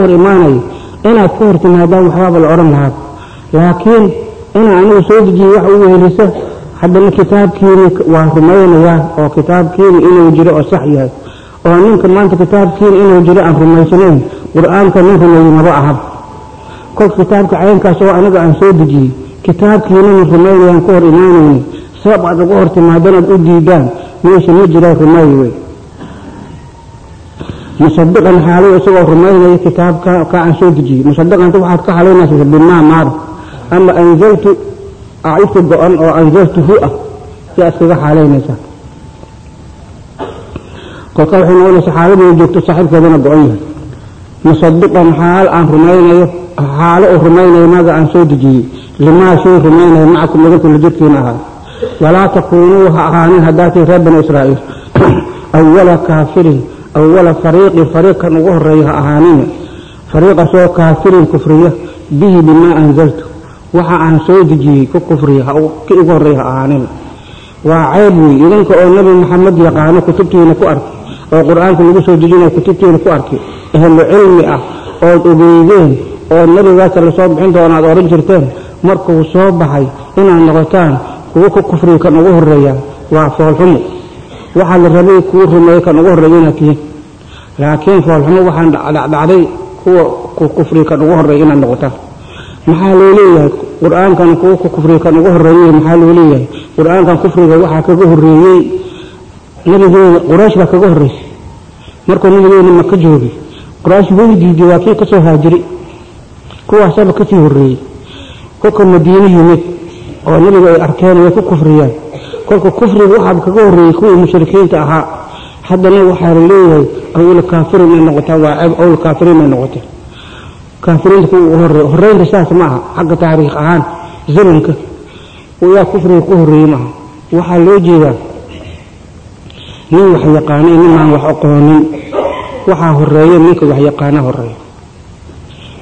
hor imaanayo inaad ka hor timaadaan waxbaaba la odhan lahaa laakiin inaa anigu soo dejiye wax u wehelisa haddana kitaabkiini waa rumaynayaa oo kitaabkiini inuu jiro oo sax yahay. Oo ninka maanta kitaabkiini inuu jiro aan rumaysanayn qur'aanka nin rumeeyey maba ahab kolka kitaabka caynkaas oo aniga aan soo dejiyey kitaabkiinana rumaynayaan ka hor imaanayni. Sabab aad uga hor timaadaan aad u diidaan meesha ma jiraa rumeey wey musadiqan xaalay isagoo rumaynaya kitaabka ka aan soo dejiyey. Musadiqanta waxaad ka halaynaysaa bimaa maada ama anzaltu acibka go-an oo anzaltuhu ah yaa iskaga xaalaynaysaa kolka waxay noqonaysaa xaaladooda joogto saaxiibkeedana go-an yahay. Musadiqan xaal aan rumaynayo xaalo uu rumaynayo maaga aan soo dejiyey. Limaa shay rumaynayo macakum idinku la jirkiina ahaa. Walaa takuunuu ha ahaanin haddaatii reer bani israa'iil. Awala kaafirin awala fariiqin fariiqkan ugu horreeya ha ahaanina fariiqasoo kaafirin kufriya bihi bimaa anzaltu. Waxa aan soo dejiyey ku kufriya ki ugu horreeya ha ahaanina waa ceeb wey idinka oo nebi maxamed yaqaano kutubtiina ku arkay oo qur'aanka lagu soo dejinayo kutubtiina ku arkay ehlu cilmi ah ood ogeydeen oo nebigaasa la soo bixin doona aad odhan jirteen markuu soo baxay inaad noqotaan kuwo ku kufriya kan ugu horreeya waa foolxumo waxaa la rabay kuu rumeeye kan ugu horreeya inaad tihiin laakiin foolxumo waxaan dhacdhacday kuwa ku kufriya kan ugu horreeya inaad noqotaan maxaa loo leeyahay? Qur'aankan kuwa ku kufriya kan ugu horreeyey maxaa loo leeyahay? Qur'aankan kufriga waxaa kaga horreeyey nabigeena quraysh baa kaga horreysay markuu nabigeena maka joogay quraysh way diiday waa kii ka soo haajiray kuwaasaba ka sii horreeyey kolka madiine yimid oo nabiga ay arkeen way ku kufriyaan kolka kufriga waxaaba kaga horreeyey kuwii mushrikiinta ahaa haddana waxaa la leeyahay awla kaafirin ay noqotaa waa ceeb awla kaafiriin ay noqotaa. Kaafiriinta kuwa ugu horreeya horreynta saas ma xagga taariikh ahaan zamanka yaa kufriga ku horreeyey maaha. Waxaa loo jeedaa nin wax yaqaana iyo ninaan wax aqoonin waxaa horreeya ninka wax yaqaana horreeya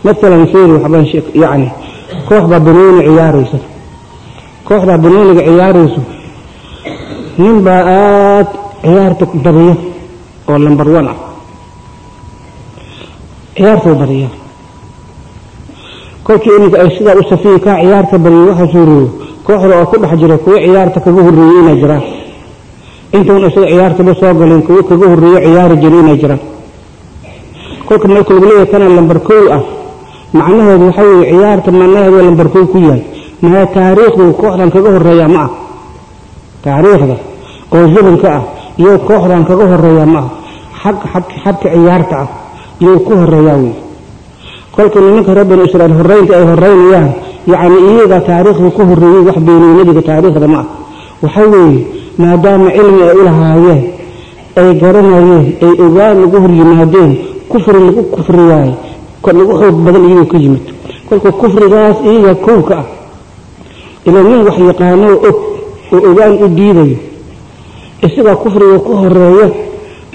maalan fiiri waxbaan yacni koox baa banooni ciyaaraysa. Kooxdaa banooniga ciyaarayso nin baa aad ciyaarta badiya oo lambar one ah. Ciyaartuu badiya kolkii iminka ay sidaa u safiyi kaa ciyaarta badiya waxa suurooyo kooxda oo ku dhex jira kuwo ciyaarta kaga horreeyey inay jiraan. Intuun isaga ciyaartaba soo galeen kuwo kaga horreeyo ciyaari jira inay jiraan. Kolka marka lagu leeyahay kana lambar kow ah. Macnaheedu waxaa weeye ciyaarta macnaheedu lambar kow ku yahay maya taariikhdu kooxdan kaga horreeya ma ah? Taariikhda oo zamanka ah iyo kooxdan kaga horreeya ma ah xag xagka ciyaarta ah iyou ku horreeyaa wey kolka nimanka reer banu israiil horreynta ay horreynayaan yacni iyaga taariikhda ku horreeyey wax beeniyey nebiga taariikhda ma ah waxaa weeye maadaama cilmi ay u ay garanayeen ay ogaan lagu hor yimaadeen kufri lagu kufriyaay lagu xoog badan iyagoo ka yimid. Kolka kufrigaas iyaga kowka ah. Ilaa nin wax yaqaanoo og oo ogaan u diidayo isagaa kufriga ku horreeya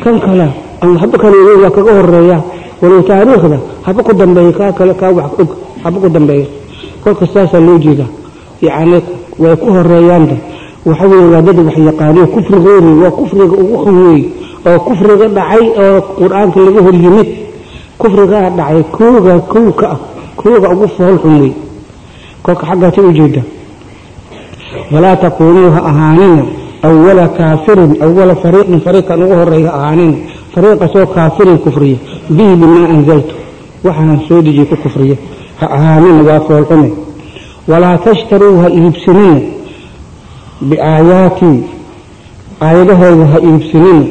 kan kale ama haba kale waa kaga horreeya walow taariikhda haba ku dambeeya kaa kale kaa wax og haba ku dambeeya. Kolka saasaa loo jeedaa. Yacni way ku horeeyaanta waxa weeye waa dad wax yaqaaniyo. Kufrigoodi waa kufriga ugu xun weey oo kufriga dhacay oo qur'aanka laga hor yimid. Kufrigaa dhacay kooga kowka ah kooga ugu fool xun kolka xaggaasi u jeeda. Walaa takuunuu ha ahaanina awala kaafirin awala fariiqin fariiqkan ugu horreeya ha ahaanina fariiqasoo kaafirin kufriya. Bihi bimaa anzaltu waxaan soo dejiye ku kufriya. Ha ahaanina waa foolxume. Walaa tashtaruu ha iibsanina biaayaatii aayadahooda ha iibsanina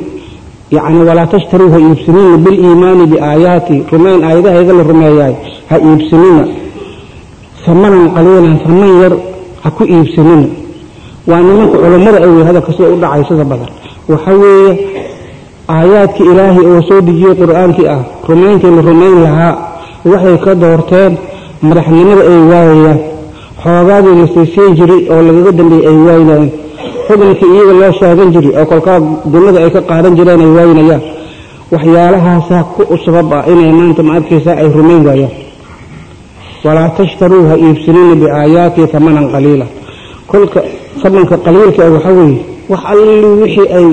yacni walaa tashtaruu ha iibsanina biliimaani biaayaatii rumayn aayadahayga la rumeeyaay ha iibsanina samanan qaliilan saman yar ha ku iibsanina waa nimanka culammada ay wey hadalka sida u dhacay sida badan. Waxa weeye aayaadkii ilaahay oo soo dejiyey qur'aankii ah rumayntii la rumayn lahaa. Waxay ka doorteen madaxnimada ay waayayaan xoogaadii la siisiin jiray oo lagaga dambeeyey ay waaynaayeen xukunkii iyaga loo sheegan jiray oo kolkaa dunada ay ka qaadan jireen ay waaynayaan waxyaalahaasaa ku sabab ah inay maanta ma ay rumayn waayaan walaa tashtaruu ha iibsanina biaayaatii tamanan qaliila kolka samanka qaliilka ah waxaa weeye wax alli wixii ay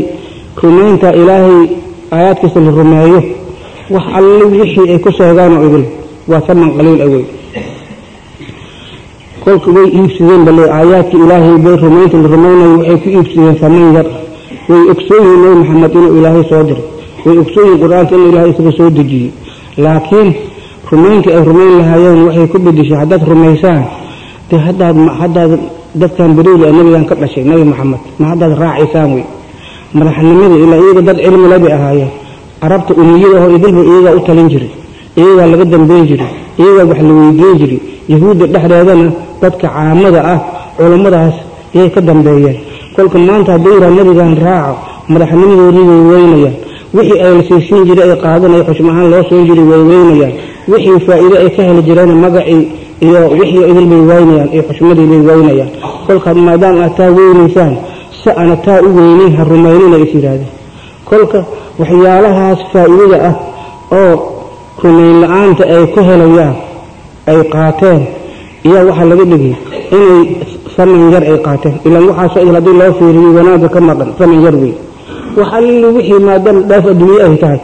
rumaynta ilaahay aayaadkiisa la rumeeyo wax alle wixii ay ku sheegaanoo idil. Waa saman qaliil awey kolka way iibsadeen bale aayaadkii ilaahay bay rumaynta la rumaynayo waxay ku iibsadeen saman yar. Way ogsooyihin nebi maxamed inuu ilaahay soo diray. Way ogsooyihin qur'aanka inuu ilaahay isaga soo dejiyey. Laakiin rumayntii ay rumayn lahaayeen waxay ku bedeshay haddaad rumaysaan dee haddaad haddaad dadkan beriwli nabigan ka dhashay nebi maxamed ma haddaad raacaysaan wey madaxnimadii ilaa iyaga dad cilmi labay ahaayeen carabta umiyada hor idilba iyagaa u talin jiray iyagaa laga dambeyn jiray iyagaa wax la weydiin jiray yahuudda dhexdeedana dadka caamada ah culummadaas yay ka dambeeyeen. Kolka maanta hadduu yiraa nabigan raaco madaxnimadoodii way weynayaan. Wixii ay la siisiin jiray ay qaadanaya xushma ahaan loo soon jiray way weynayaan wixii faa'iido ay ka heli jireen magacii iyo wixii idil bay weynayaan iyo xushmadii bay weynayaan kolka maadaama aad taa weynaysaan si ana taa u weynin ha rumaynina is yidhaahdeen kolka waxyaalahaas faa'iidada ah oo rumayn la'aanta ay ku helayaan ay qaateen iyaa waxaa laga dhigay inay saman yar ay qaateen. Ilaan waxaasoo idil haddii loo fiiriyo wanaagga ka maqan saman yar wey wax alli wixii maadaama dhaaf adduunye ay tahay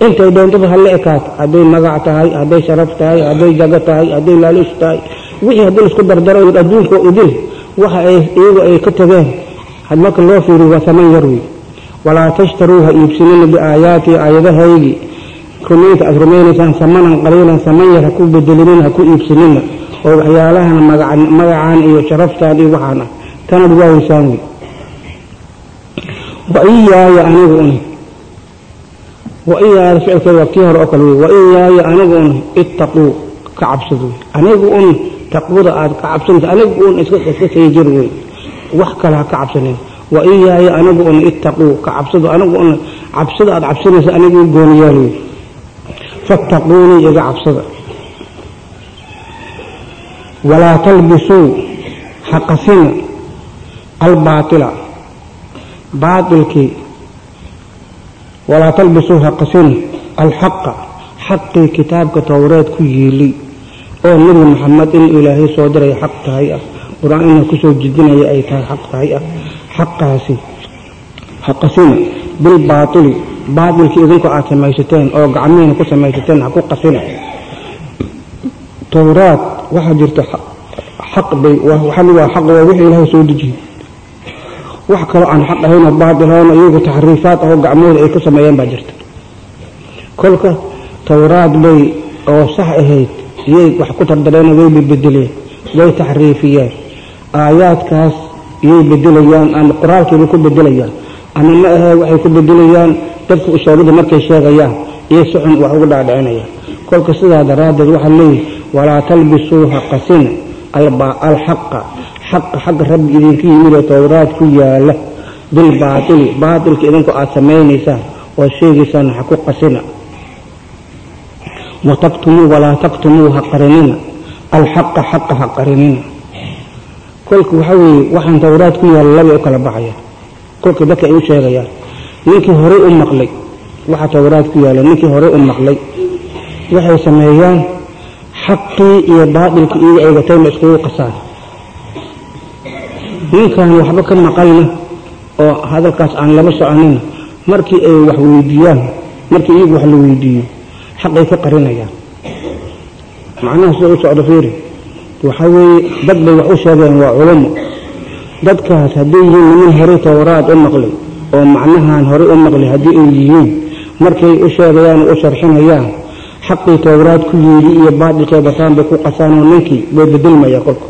intay doontaba ha la ekaato. Hadday magac tahay hadday sharaf tahay hadday jago tahay hadday laalish tahay wixii haddii la isku dardaro adduunka idil waxa ay iyagu ay ka tageen. Marka loo fiiriyo waa saman yar wey walaa tashtaruu ha iibsanina biaayaatii aayadahaygii. Rumaynta aad rumaynaysaan samanan qaliilan saman yar ha ku bedelinina ha ku iibsanina oo waxyaalahan magacaan iyo sharaftaan iyo waxaan ah. Tanad waaweysaan wey waiyaaya anigu un waiyaaya ficilkeeda waa kii hore oo kale wey waiyaaya anigu un ittaquu ka cabsado. Wey anigu un taqwada aad ka cabsanaysa anigu un iska sayjir wey. Wax kale ha ka cabsanin. Waiyaaya anigu un ittaquu ka cabsado. Anigu un cabsada aad cabsanaysa anigu gooniyaal wey. Fattaquunii iga cabsada. Walaa talbisuu ha qasina. Albaaila baailkii walaa talbisuu ha qasina alxaqa xaqii kitaabka towreed ku yiilay oo nebi maxamed in ilaahay soo diray xaq tahay ah qur'aan ina ku soo jidinaya ay tahay xaq tahay ah xaqaasi ha qasina bilbaaili baatilkii idinku aad samaysateen oo gacmihiina ku samaysateen ha ku qasina. Towraad waxaa jirta xaq bay waxaa waa xaq waa wixii ilaahay soo dejiyey wax kaloo aan xaq ahaynoo baatilahoona iyagu taxriifaad ahoo gacmahooda ay ku sameeyeen baa jirta. Kolka towraad bay oo sax ahayd iyay wax ku tardareenoo way bebedeleen way taxriifiyeen. Aayaadkaas iyay bedelayaan ama qoraalkiibay ku bedelayaan ama ma ahee waxay ku bedelayaan dadka usoolada markay sheegayaan iyo si wax ugu dhaadhicinayaan kolka sidaa daraaddeed waxaa leeyihi walaa talbisuu ha qasina alxaqa xaqa xagga rabbi idinku yimid oo towraad ku yaalla bilbaaili baatilka idinku aad samaynaysaan oo sheegaysaan ha ku qasina. Wataktumuu walaa taktumuu ha qarinina. Alxaqa xaqa ha qarinina. Kolka waxaa weeye waxaan towraad ku yaalla labay u kala baxayaan. Kolka dadka ay u sheegayaan ninkii horey u maqlay waxa towraad ku yaalla ninkii horey u maqlay. Waxay sameeyaan xaqii iyo baatilkii iyaga ay watayna iskugu qasaan ninkan waxba ka maqalna oo hadalkaas aan laba soconina markii ay wax weydiiyaan markii iyagu wax la weydiiyo xaqay ka qarinayaan. Macnaha sida u socdo fiiri. Waxaa weeye dad bay wax u sheegeen waa culummo dadkaas hadday yihiin niman horey towraad u maqlay oo macnahan horey u maqlay haddii ay yihiin markay u sheegayaan oo u sharxinayaan xaqii towraad ku yiili iyo baatilkay bataan bay ku qasaanoo ninkii way bedelmaya kolka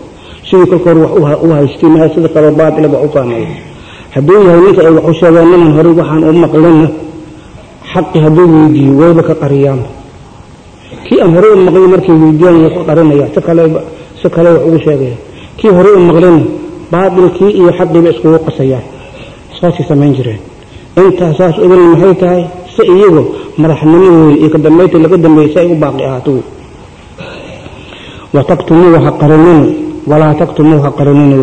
sidii kolka hore wax u haystay maha sida kaloo baatila wax u fahmaya hadduu yahay ninka ay wax u sheegeen niman horey waxaan u maqlina xaqii hadduu weydiiyo wayba ka qariyaanba kii aan horey u maqlin markay weydiiyaan way ka qarinaya si kale si kale wax ugu sheegaya. Kii horey u maqlina baatilkii iyo xaqiiba iskugu qasayaan saasay samayn jireen. Intaas saas idil maxay tahay? Si iyagu madaxnimadooda iyo kadambaynta laga dambeeyey si ay u baaqi ahaato wataktumuu ha qarinina walaa taktumuu ha qarinina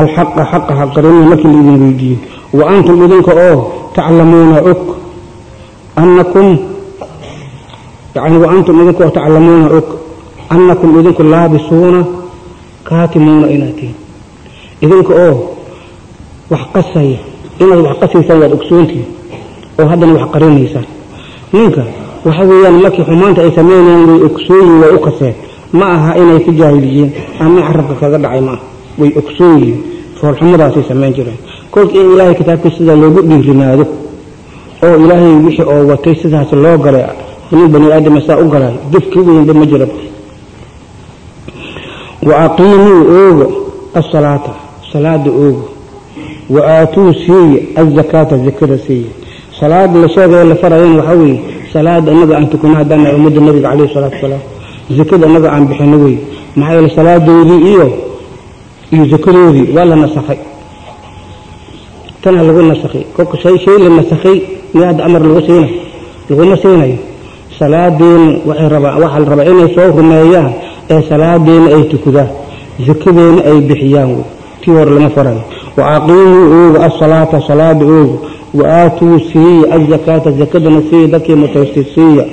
alxaqa xaqa ha qarinina markii la idin weydiiyo wa antum idinka oo taclamuuna og annakum yani wa antum idinka oo taclamuuna og annakum idinku laabisuuna kaatimuuna inaad tihin idinka oo wax qasaya inaad wax qasaysaan waad ogsoontihin oo haddana wax qarinaysaan ma aha inay ku jaahiliyeen ama carabka kaga dhacay ma aha. Way ogsoon yihiin foolxumadaasay samayn jireen. Kolka in ilaahay kitaabkiisa sidaa loogu dhiirinaado oo ilaahay wixii oo watay sidaas loo galay nin bani aadama saa u galay difki weynba ma jira wa aqiimuu ooga asalaata salaada ooga wa aatuu siiya azakaata zakada siiya salaada la sheegaya la farayana waxaa weeye salaada annaga aan tukano haddaan nahay ummadda nabiga calayhi salaatu wasalaam zakada annaga aan bixino wey. Maxaa yeele salaadoodii iyo iyo zakadoodii waa la nasakhay. Tana lagu nasakhay. Kolka shay shay la nasakhay miya hadda amar lagu siinayo laguma siinayo salaadeena waxay rabaa waxaa la rabaa inay soo rumeeyaan ee salaadeena ay tukudaan zakadeena ay bixiyaan wey. Tii hore lama farayo wa aqiimuu ooga asalaata salaada ooga wa aatuu siiya azakaata zakadana siiya dadkii mutaystay siiya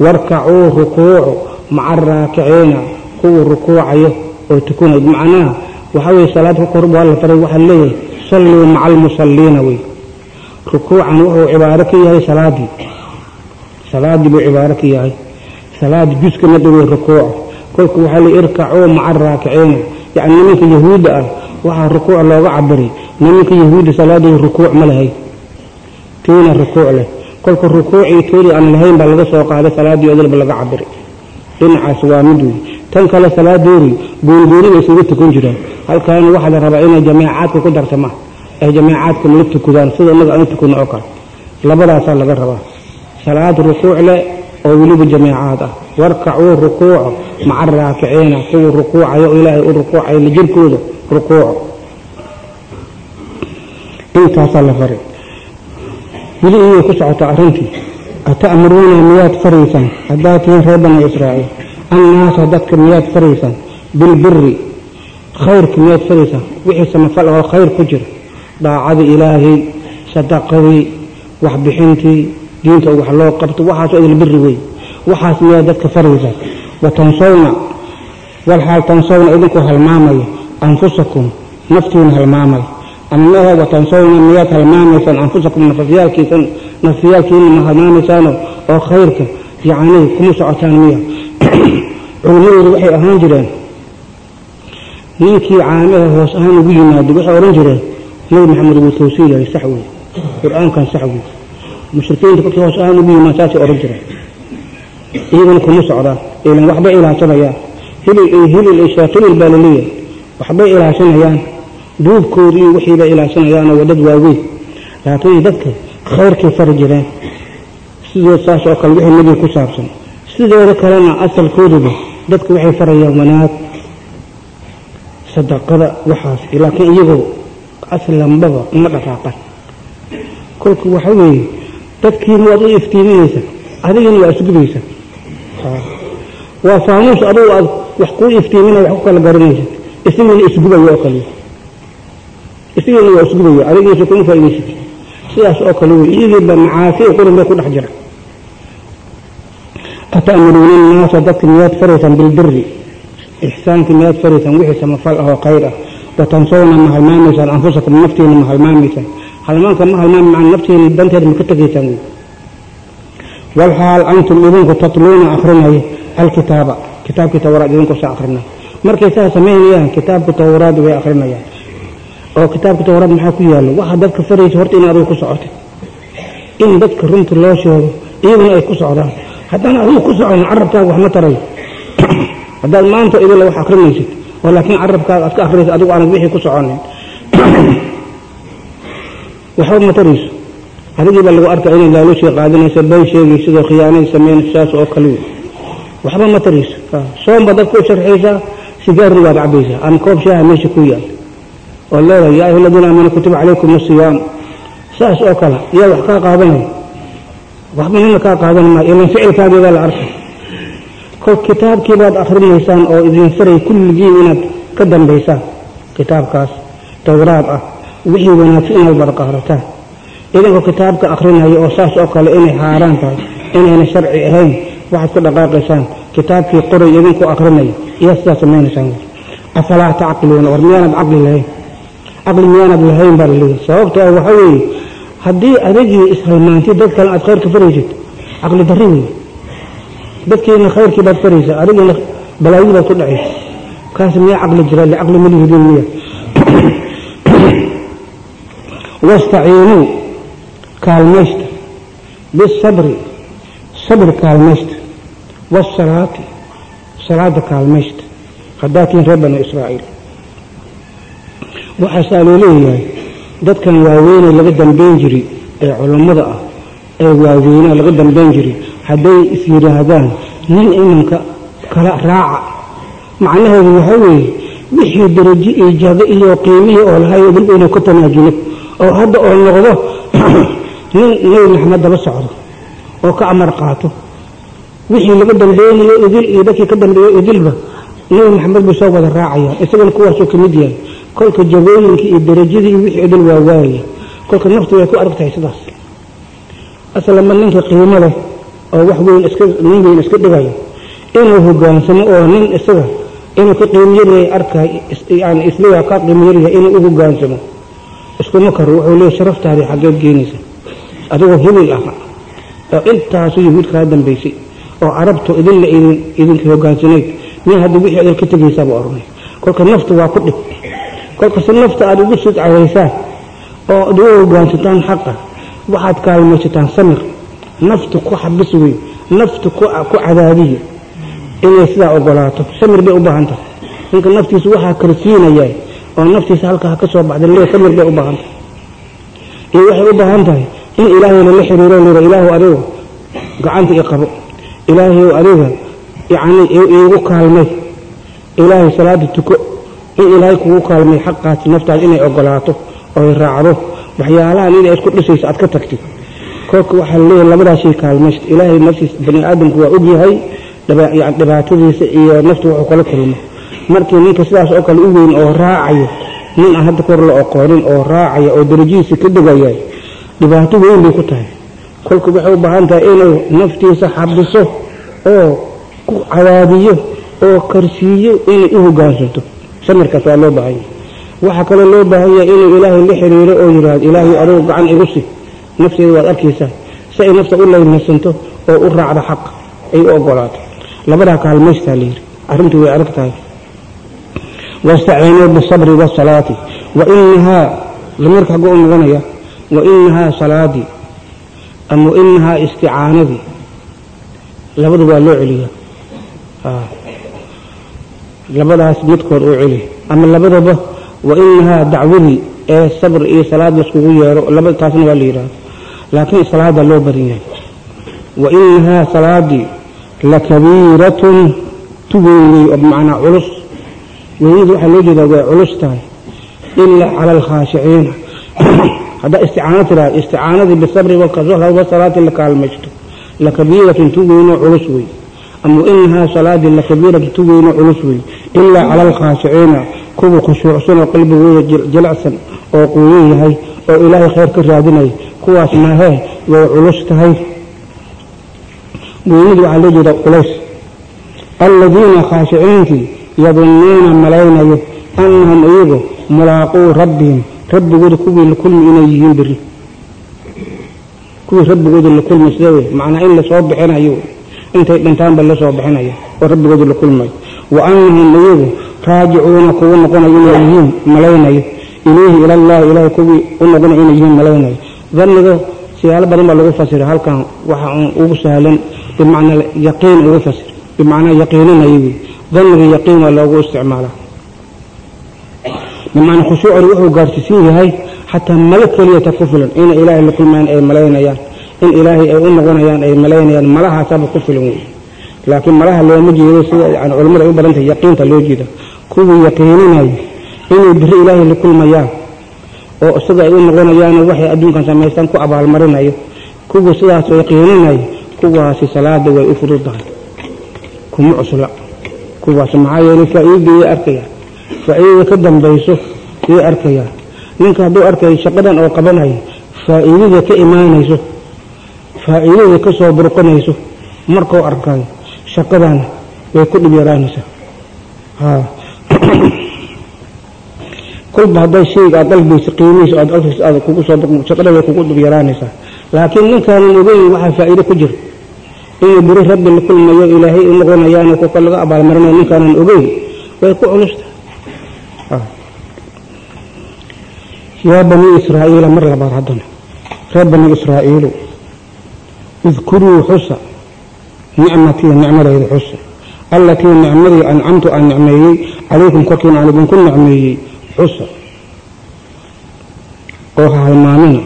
warkacuu rukuucu maca araakiciina kuwa rukuucayo oo tukanay macnaha waxaa weye salaad ka kor waa la faray waxaa leeyahay salluu maca almusalliina wey. Rukuucan wuxuu cibaaro ka yahay salaadii. Salaadii buu cibaaro ka yahay. Salaad juska mada wey rukuuca kolka waxaa le irkacuu maca araakiciina yacni nimanka yahuudda ah waxaa rukuuc looga cabiray nimanka yahuudda salaadooda rukuuc ma lahayn. Tiina rukuuc leh. Kolka rukuucii toodii aan lahayn baa laga soo qaaday salaaddii odalba laga cabiray dhinacaas waa mid wey tan kale salaadoori goongooni bay isugu tukan jireen halkaana waxaa la rabaa inay jameecaadka ku darsamaan ay jameecaadka la tukadaan sida inaga aan u tukanno oo kale. Labadaasaa laga rabaa. Salaad rukuuc leh oo weliba jameecaad ah. Warkacuu rukuuco maca raakiciina kuwa rukuucayo oo ilaahay u rukuucayo la jirkooda rukuuco. Intaasaa la faray. Weli iyay ku socotaa arrintii ata'muruuna miyaad faraysaan haddaad tihiin reer bani israa'iil annaasa dadka miyaad faraysaan bilbiri khayrka miyaad faraysaan wixii samafal oo khayr ku jira daacadii ilaahay sadaqadii waxbixintii diinta wax loo qabto waxaasoo idil biri wey waxaas miyaad dadka faraysaan wa tansawna walxaal tansawna idinku halmaamaya anfusakum naftiina halmaamaya amaha watansawna miyaad halmaamaysaan anfusakum nafafyaalkiisan nafafyaalkiina ma halmaamaysaano oo khayrka yacni kuma socotaan miya. Culimmadoodu waxay ahaan jireen ninkii caamiha hoos ahaan ugu yimaado waxay odhan jireen nabi maxamed wuu towsiin yahay sax wey qur'aankan sax wey mushrikiinta kolkii hoos ahaan ugu yimaado saasay odhan jireen. Iyaguna kuma socdaan ilan waxbay ilaashanayaan hilil shaaqilil baa la leeyahay waxbay ilaashanayaan duubkooda iyo wixiibay ilaashanayaanoo waa dad waaweyn. Laakiin dadka khayrkay fari jireen. Sidood saas oo kale wixii nebiga ku saabsan. Sidooda kalena asalkooduba dadku waxay farayaan wanaag sadaqada waxaas laakiin iyagoo aslanbaba uma dhaqaaqan. Kolka waxa weeye dadkiina waad u iftiiminaysa adigana waa isgubaysa waa faanuus adugu aad wax kuu iftiiminaya wax ku kala garanaysa. Isagana isgubaya oo kale. Isagana waa isgubaya adigiisa kuma faa'idaysat sidaas oo kale wey iyagiiba macaasi qurun bay ku dhex jira. Ata'muruuna annaasa dadka miyaad faraysaan bilbiri ixsaanka miyaad faraysaan wixii samafal ah oo khayr ah. Watansawna ma halmaamaysaan anfusakum naftiina ma halmaamaysaan halmaanka ma halmaami maan naftiina danteeda ma ka tegaysaan walxaal antum idinku tatluuna akrinaya alkitaaba. Kitaabkii tawraad idinku saa akrinaya markay saa samaynayaan kitaabka tawraad way akrinayaan oo kitaabka tawraad maxaa ku yaalo waxa dadka faraysa horta in ku socotay. In dadka runta loo sheego iyaguna ay ku socdaan. Haddaan adigu ku socon carabkaaga wax ma tarayo haddaad maanta idila wax akrinaysid oo carabkaaga aad ka akrinaysa adigu aanad wixii ku soconin. Waxba ma tarayso. Adigii baa lagu arkaa inay laalushii qaadanaysa bay sheegaysidoo khiyaanay samaynaysa saas oo kale waxba ma tarayso. Soomba dadka u sharxaysaa sigaarni waad cabaysaa ama koob shaaha meesha ku yaal oo leedahay yaa ayuha aladiina aamanu kutiba calaykum asiyaam saas oo kale yaa wax kaa qaadanaya waxba nina kaa qaadan maayo ilan ficilkaagii baa la arkay kol kitaabkii baad akrinaysaan oo idin faray kulligiin inaad ka dambaysaan kitaabkaas tawraad ah wixii wanaagsan inaad barqaarataan idinkoo kitaabka akrinaya oo saas oo kale inay haaraan tahay inayna sharci ahayn waxaad ku dhaqaaqaysaan kitaabkii qoray idinkoo akrinaya iyaa sidaa samaynaysaan afalaa tacqiluuna war miyaanad caqli lahayn caqli miyaanad lahayn baa la leeyahay sababto ah waxaa weeye haddii adigii ishalmaantid dad kale aad khayrka faraysid caqli darri wey dadkiina khayrkii baad faraysa adigina balaayadii baad ku dhacaysa. Kaas miya caqli jira licaqli malihidin miya wastaciinuu kaalmaysta. Bisabri sabr kaalmaysta. Waasalaati salaada kaalmaysta. Haddaa reer banu israa'iil waxaasaa loo leeyahay dadkan waaweynee laga dambayn jiri ee culummada ah ee waaweynea laga dambayn jiri hadday is yidhaahdaan nin imanka kala raaca. Macnaheedu waxaa weeye wixii darajo iyo jado iyo qiimihii oo lahay dib inuu ka tanaajulo oo hadda oo noqdo nin nebi maxamed daba socdo oo ka amar qaato wixii laga dambeeynayo idil iyo dadkii ka dambeeyo idilba nebi maxamed buu soo wada raacaya isagana kuwaasuu ka mid yahay kolka jagooyinkii iyo darajadii wixii idil waa waayaya kolka naftu way ku adag tahay sidaas aslama ninka qiimo leh oo wax weyn iska nin weyn iska dhigayo? Inuu hogaansamo oo nin isaga inuu ka qiimo yaryahay arkay yani isligaa ka qiimo yaryahay inuu u iskuma karo wuxuu leeyahy sharaftaadii xaggeed geenaysa. Adigoo hibil ah. Oo intaasu yahuud kaa dambaysay oo carabtu idinla idin idinka hogaansanayd miya hadda wixii idin ka tegaysaaba oranay kolka naftu waa ku dhib kolka si nafta aad ugu sudcayaysaan oo ad ugu hogaansataan xaqa waxaad kaalmaysataan samir. Naftu ku xabis wey naftu ku cadaadiyo inay sidaa ogolaato samir bay u baahan tahay. Ninka naftiisa waxaa karsiinaya oo naftiisa halkaa ka soo baxda le samir bay u baahan tahay. Iyo waxay u baahan tahay in ilaahay lala xiriiro lira ilaahu adigu gacanta i qabo. Ilaahay adiga yacni iigu kaalmay. Ilaahay salaada tuko in ilaahay kugu kaalmay xaqaas naftaada inay ogolaato oy raacdo waxyaalahan inay isku dhisayso aad ka tagtid. Kolka waxaa leeyahay labadaa shay kaalmaysta ilaahay naftiisa bani aadamku waa ogyahay dhibaatadiisa iyo naftu wuxuu kala kulmo. Markii ninka sidaas oo kale u weyn oo raacayo nin aan hadda kor la oqoonin oo raacaya oo darajihiisa ka degaya dhibaato weyn bay ku tahay. Kolka waxay u baahan tahay inuu naftiisa xabiso oo ku cadaadiyo oo karsiiyo inay u hogaansanto samirkaas waa loo baahan yahay. Waxaa kaloo loo baahan yahay inuu ilaahay la xiriiro oo yidhaahdo ilaahay adigu gacan igu si nafteeda waad arkaysaa si ay nafta u laynaysanto oo u raacdo xaq ay u ogolaato. Labadaa kaalmaystaa layidhi arrintu way adag tahay wastaciinuu bisabri waasalaati wa inahaa damirka xagguu u noqonaya wa inahaa salaadii ama inahaa isticaanadii labada waa loo celiya labadaas midkood uu celiya ama labadaba wa inahaa dacwadii ee sabr iyo salaad laiskugu yeero taasna waa la yidhahda laakiin salaada loo badan yahay. Wa inahaa salaadii lakabiiratun tuweyney oo bimacnaa culus. Weynadu waxaa loo jeedaa way culus tahay. Ilaa cala alkhaashiciina haddaa isticaano tiraada isticaanadii bisabri wasalaati la kaalmaysto. Lakabiiratun tu weynoo culus wey ama inahaa salaadii lakabiiratun tu weynoo culus wey ilaa cala alkhaashiciina kuwa khushuucsan oo qalbigooda jilicsan oo quuyo yahay oo ilaahay khayr ka raadinaya kuwaas maahee way culus tahay weynadu waxaa loo jeedaa culays aladiina khaashiciinkii yadunnuuna malaynayo annahum iyagu mulaaquu rabbihim rabbigooda kuwii la kulmi inay yihiin beri kuwii rabbigooda la kulmi sida wey macnaa in la soo bixinayo intay dhintaanba la soo bixinaya oo rabbigooda la kulmayo wa annahum iyagu raajicuuna kuwa noqonayo inay yihiin malaynayo. Ilayhi ilallahi ilaahay kuwii u noqonayo inay yihiin malaynayo. Danniga siyaalo badan baa lagu fasiray halkan waxa ugu sahlan bimacnaa yaqiin ugu fasir bimacnaa yaqiininayo wey yaqiin waa loogu isticmaalaa. Bimacnaa khushuucani wuxuu gaarsiisan yahay xataa malo keliyata ku filan inay ilaahay la kulmayaan ay malaynayaan in ilaahay ay u noqonayaan ay malaynayaan malahaasaaba ku filan wey laakiin malaha looma jeedo sida yani culimmada u badan tahay yaqiinta loo jeeda kuwii yaqiininayo inay biri ilaahay la kulmayaan oo isaga ay u noqonayaan waxay adduunkan samaystaan ku abaalmarinayo kuwii sidaasoo yaqiininayo kuwaasi salaada way u fududahay. Kuma cusla kuwaas maxaa yeelay faa'iidayay arkayaan faa'iidada ka dambayso yay arkayaan ninka hadduu arkayo shaqadan oo qabanayo faa'iidada ka imaanayso faa'iidada ka soo burqanayso markuu arkayo shaqadana way ku dhib yaraanaysaa. Kolba hadday shayga aad dalbayso qiimihiisa aad agtiisa aad kugu soo shaqada way kugu dhib yaraanaysaa. Laakiin ninkaanan ogeyn waxaa faa'iido ku jira. Inuu beri rabbi la kulmayo ilaahay u noqonayaano kolka laga abaalmarinayo ninkaanan ogeyn. Way ku culusta yaa banii israa'iila mar labaad haddana. Reer banii israa'iilu idkuruu xusa nicmatii nicmadayda xusa allatii nicmadii ancamtu aan nicmeeyey calaykum korkiina aan idinku nicmeeyey xusa oo ha halmaamina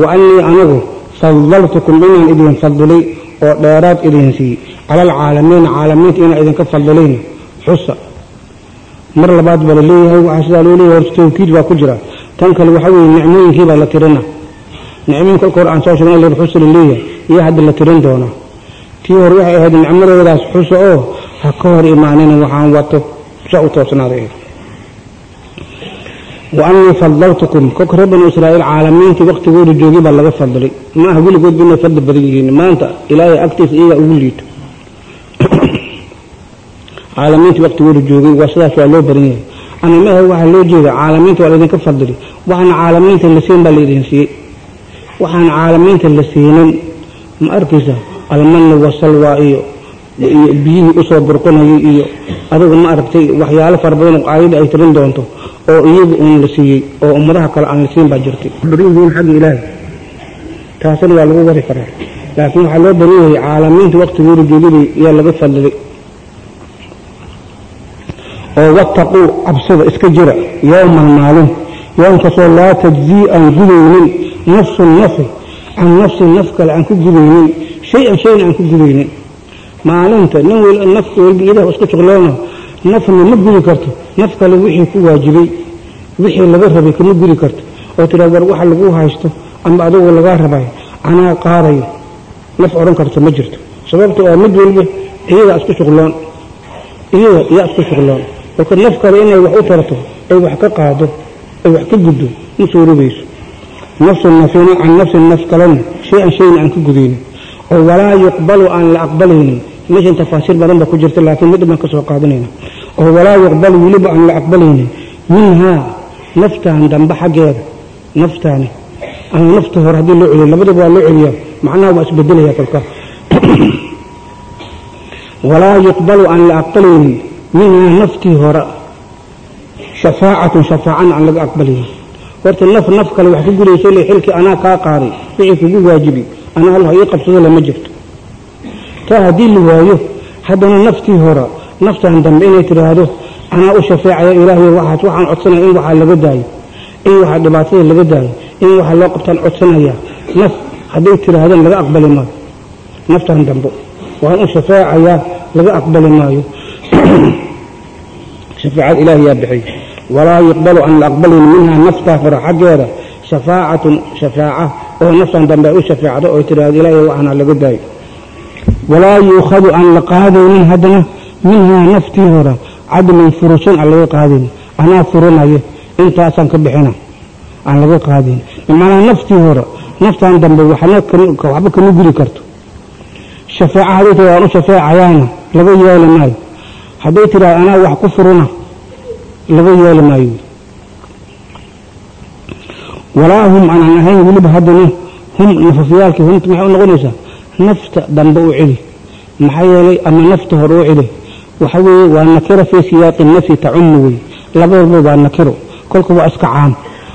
wa annii anigu fadaltukum inaan idin fadilay oo dheeraad idin siiyey cala alcaalamiina caalamiinta inaan idinka fadilayna xusa mar labaad baa la leeyahay waxaa sidaa loo leeyahay horta tawkiid baa ku jira tan kale waxaa weeye nicmooyinkii baa la tirina nicmooyin kolka aan soo sheegna la xusa la leeyahay iyo hadda la tirin doonaa tii hore waxay ahayd nicmadoodaas xusa oo ha ka hor imaanina waxaan wato sa u toosnaaday. Wa fadaltukum kolka banu israa'iil caalamiintii waktigooda joogay baa laga fadilay ma aha weligoodba inay fadli badan yihiin maanta ilaahay agtiisa iyagaa ugu liito. Caalamiintii waktigooda joogay waa sidaas waa loo baran yahay. Ama maaha waxaa loo jeeda caalamiinta waa laydinka fadili waxaana caalamiinta la siin baa laydin siiyey. Waxaana caalamiinta la siinin ma arkaysa almanni wasalwa iyo biyihii u soo burqunayay iyo adigu ma aragtay waxyaalo fara badan oo aayadda ay tirin doonto oo iyagu uun la siiyey oo ummadaha kale aan la siin baa jirtay. Baran yihiin xagga ilaahay. Taasina waa lagu wari karaa. Laakiin waxaa loo baran yahay caalamiinta waktigooda joogidii yaa laga fadilay oo wattaquu cabsida iska jira yowman maalin. Yoomkasoo laa tajzii aan gudaynin nafsun nafi can nafsin naf kale aan ku gudaynin shay-an shayna aan ku gudaynin maalinta nin wel nafka walba ilah isku shuqloona nafna ma gudi karto. Naf kale wixii ku waajibay wixii laga rabay kama gudi karto. Oo tiraa war waxa lagu haysto ama adugu lagaa rabay anaa qaadayo. Naf odhan karto ma jirto. Sababta waa mid walba iyagaa isku shuqloon iyaga yaa isku shuqloon kolka naf kale inay wax u tarto ay wax ka qaado ay wax ka guddo ma suurobayso nafsun nafina can nafsin naf kalena shay-an aan ka gudaynin oo walaa yuqbalu aan la aqbalaynin meeshan tafaasiir badan ba ku jirta laakiin mid baan ka qaadanayna oo walaa yuqbalu weliba aan la aqbalaynin minhaa naftaan dambe xaggeeda naftaani ama nafta hore haddii loo celiyo labadaba waa loo celiyaa macnaha waa isbedelaya kolka walaa yuqbalu aan la aqbalaynin minhaa naftii hore shafaacatun shafaacana aan laga aqbalaynin horta naf naf kale wax ku gudayso le xilkii anaa kaa qaaday wixii kugu waajibi anaa allah ii qabsado lama jirto. Taa haddii la waayo haddana naftii hore naftan dambe inay tidhaahdo anaa u shafeecaya ilaahay waxaas waxaan codsanaya in waxaa laga daayo in waxaa dhibaatada laga daayo in waxaa loo qabtaan codsanaya. Naf hadday tidhaahdeen laga aqbali maayo. Naftan dambe waan u shafeecayaa laga aqbali maayo. Shafaacad ilaahi yaa bixiy walaa yuqbalu aan la aqbalin minhaa naftaa hore xaggeeda shafaacatun shafaaca oo naftan dambe u shafeecdo oo tidhaahdo ilaahay waxaana laga daayo. Walaa yuukhadu aan la qaadaynin haddana minhaa naftii hore cadlan furushan aan laga qaadaynin anaa furanayo intaasaan ka bixina aan laga qaadayn bimacnaa naftii hore naftan dambe waxba kama guri karto. Shafeeca hadday tia waan u shafeecayaana laga yeeli hadday tidhahdo anaa wax ku furuna laga yeeli maayo. Walaa hum aanan ahayn weliba haddana hum nafafyaalkii humta maxay u noqonaysaa? Nafta dambe u celi. Maxaa yeelay ama nafta hore u celi. Waxa weeye waa nakiro fii siyaaqi nafyi tacumu wey. Labadalba waa nakiro. Kolka waa iska caam.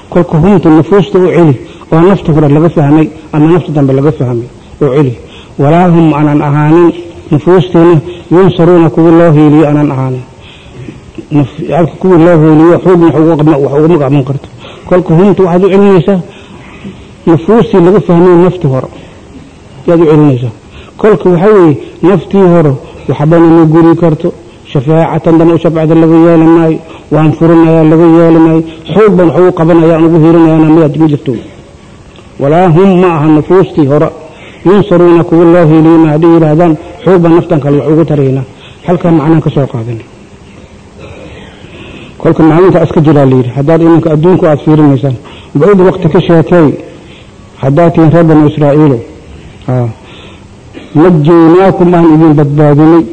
Kolka humta nufuusta u celi oo nafta hore laga fahmay ama nafta dambe laga fahmay u celi. Walaa hum aanan ahaanin nufuustiina yunsaruuna kuwii loo hiiliyo aanan ahaanin alka kuwii loo hiiliyo xoogna wax ugama qaban karto. Kolka humta waxaad u celinaysaa nufuustii laga fahmay nafti hore. Yaad u celinaysaa. Kolka waxaa weeye naftii hore waxbana ma guri karto. Shafaacatan dana u shafacda laga maayo waan furinayaa laga yeeli maayo xoog wax ugu qabanaya ugu hiirinayaana miyaad ma jirto. Walaa hum ma aha nufuustii hore. Yunsaruuna kuwa loo hiiliyima hadday yidhaahdaan xoog naftan kale wax ugu taraynaa halkaa macnaha ka soo qaadana kolka maalinta iska jiraa layidhi haddaad iminka adduunku aad fiirinaysaan bucud wakti ka sheekeey haddaad tihiin reer banu israa'iilo najaynaakum baan idin badbaadinay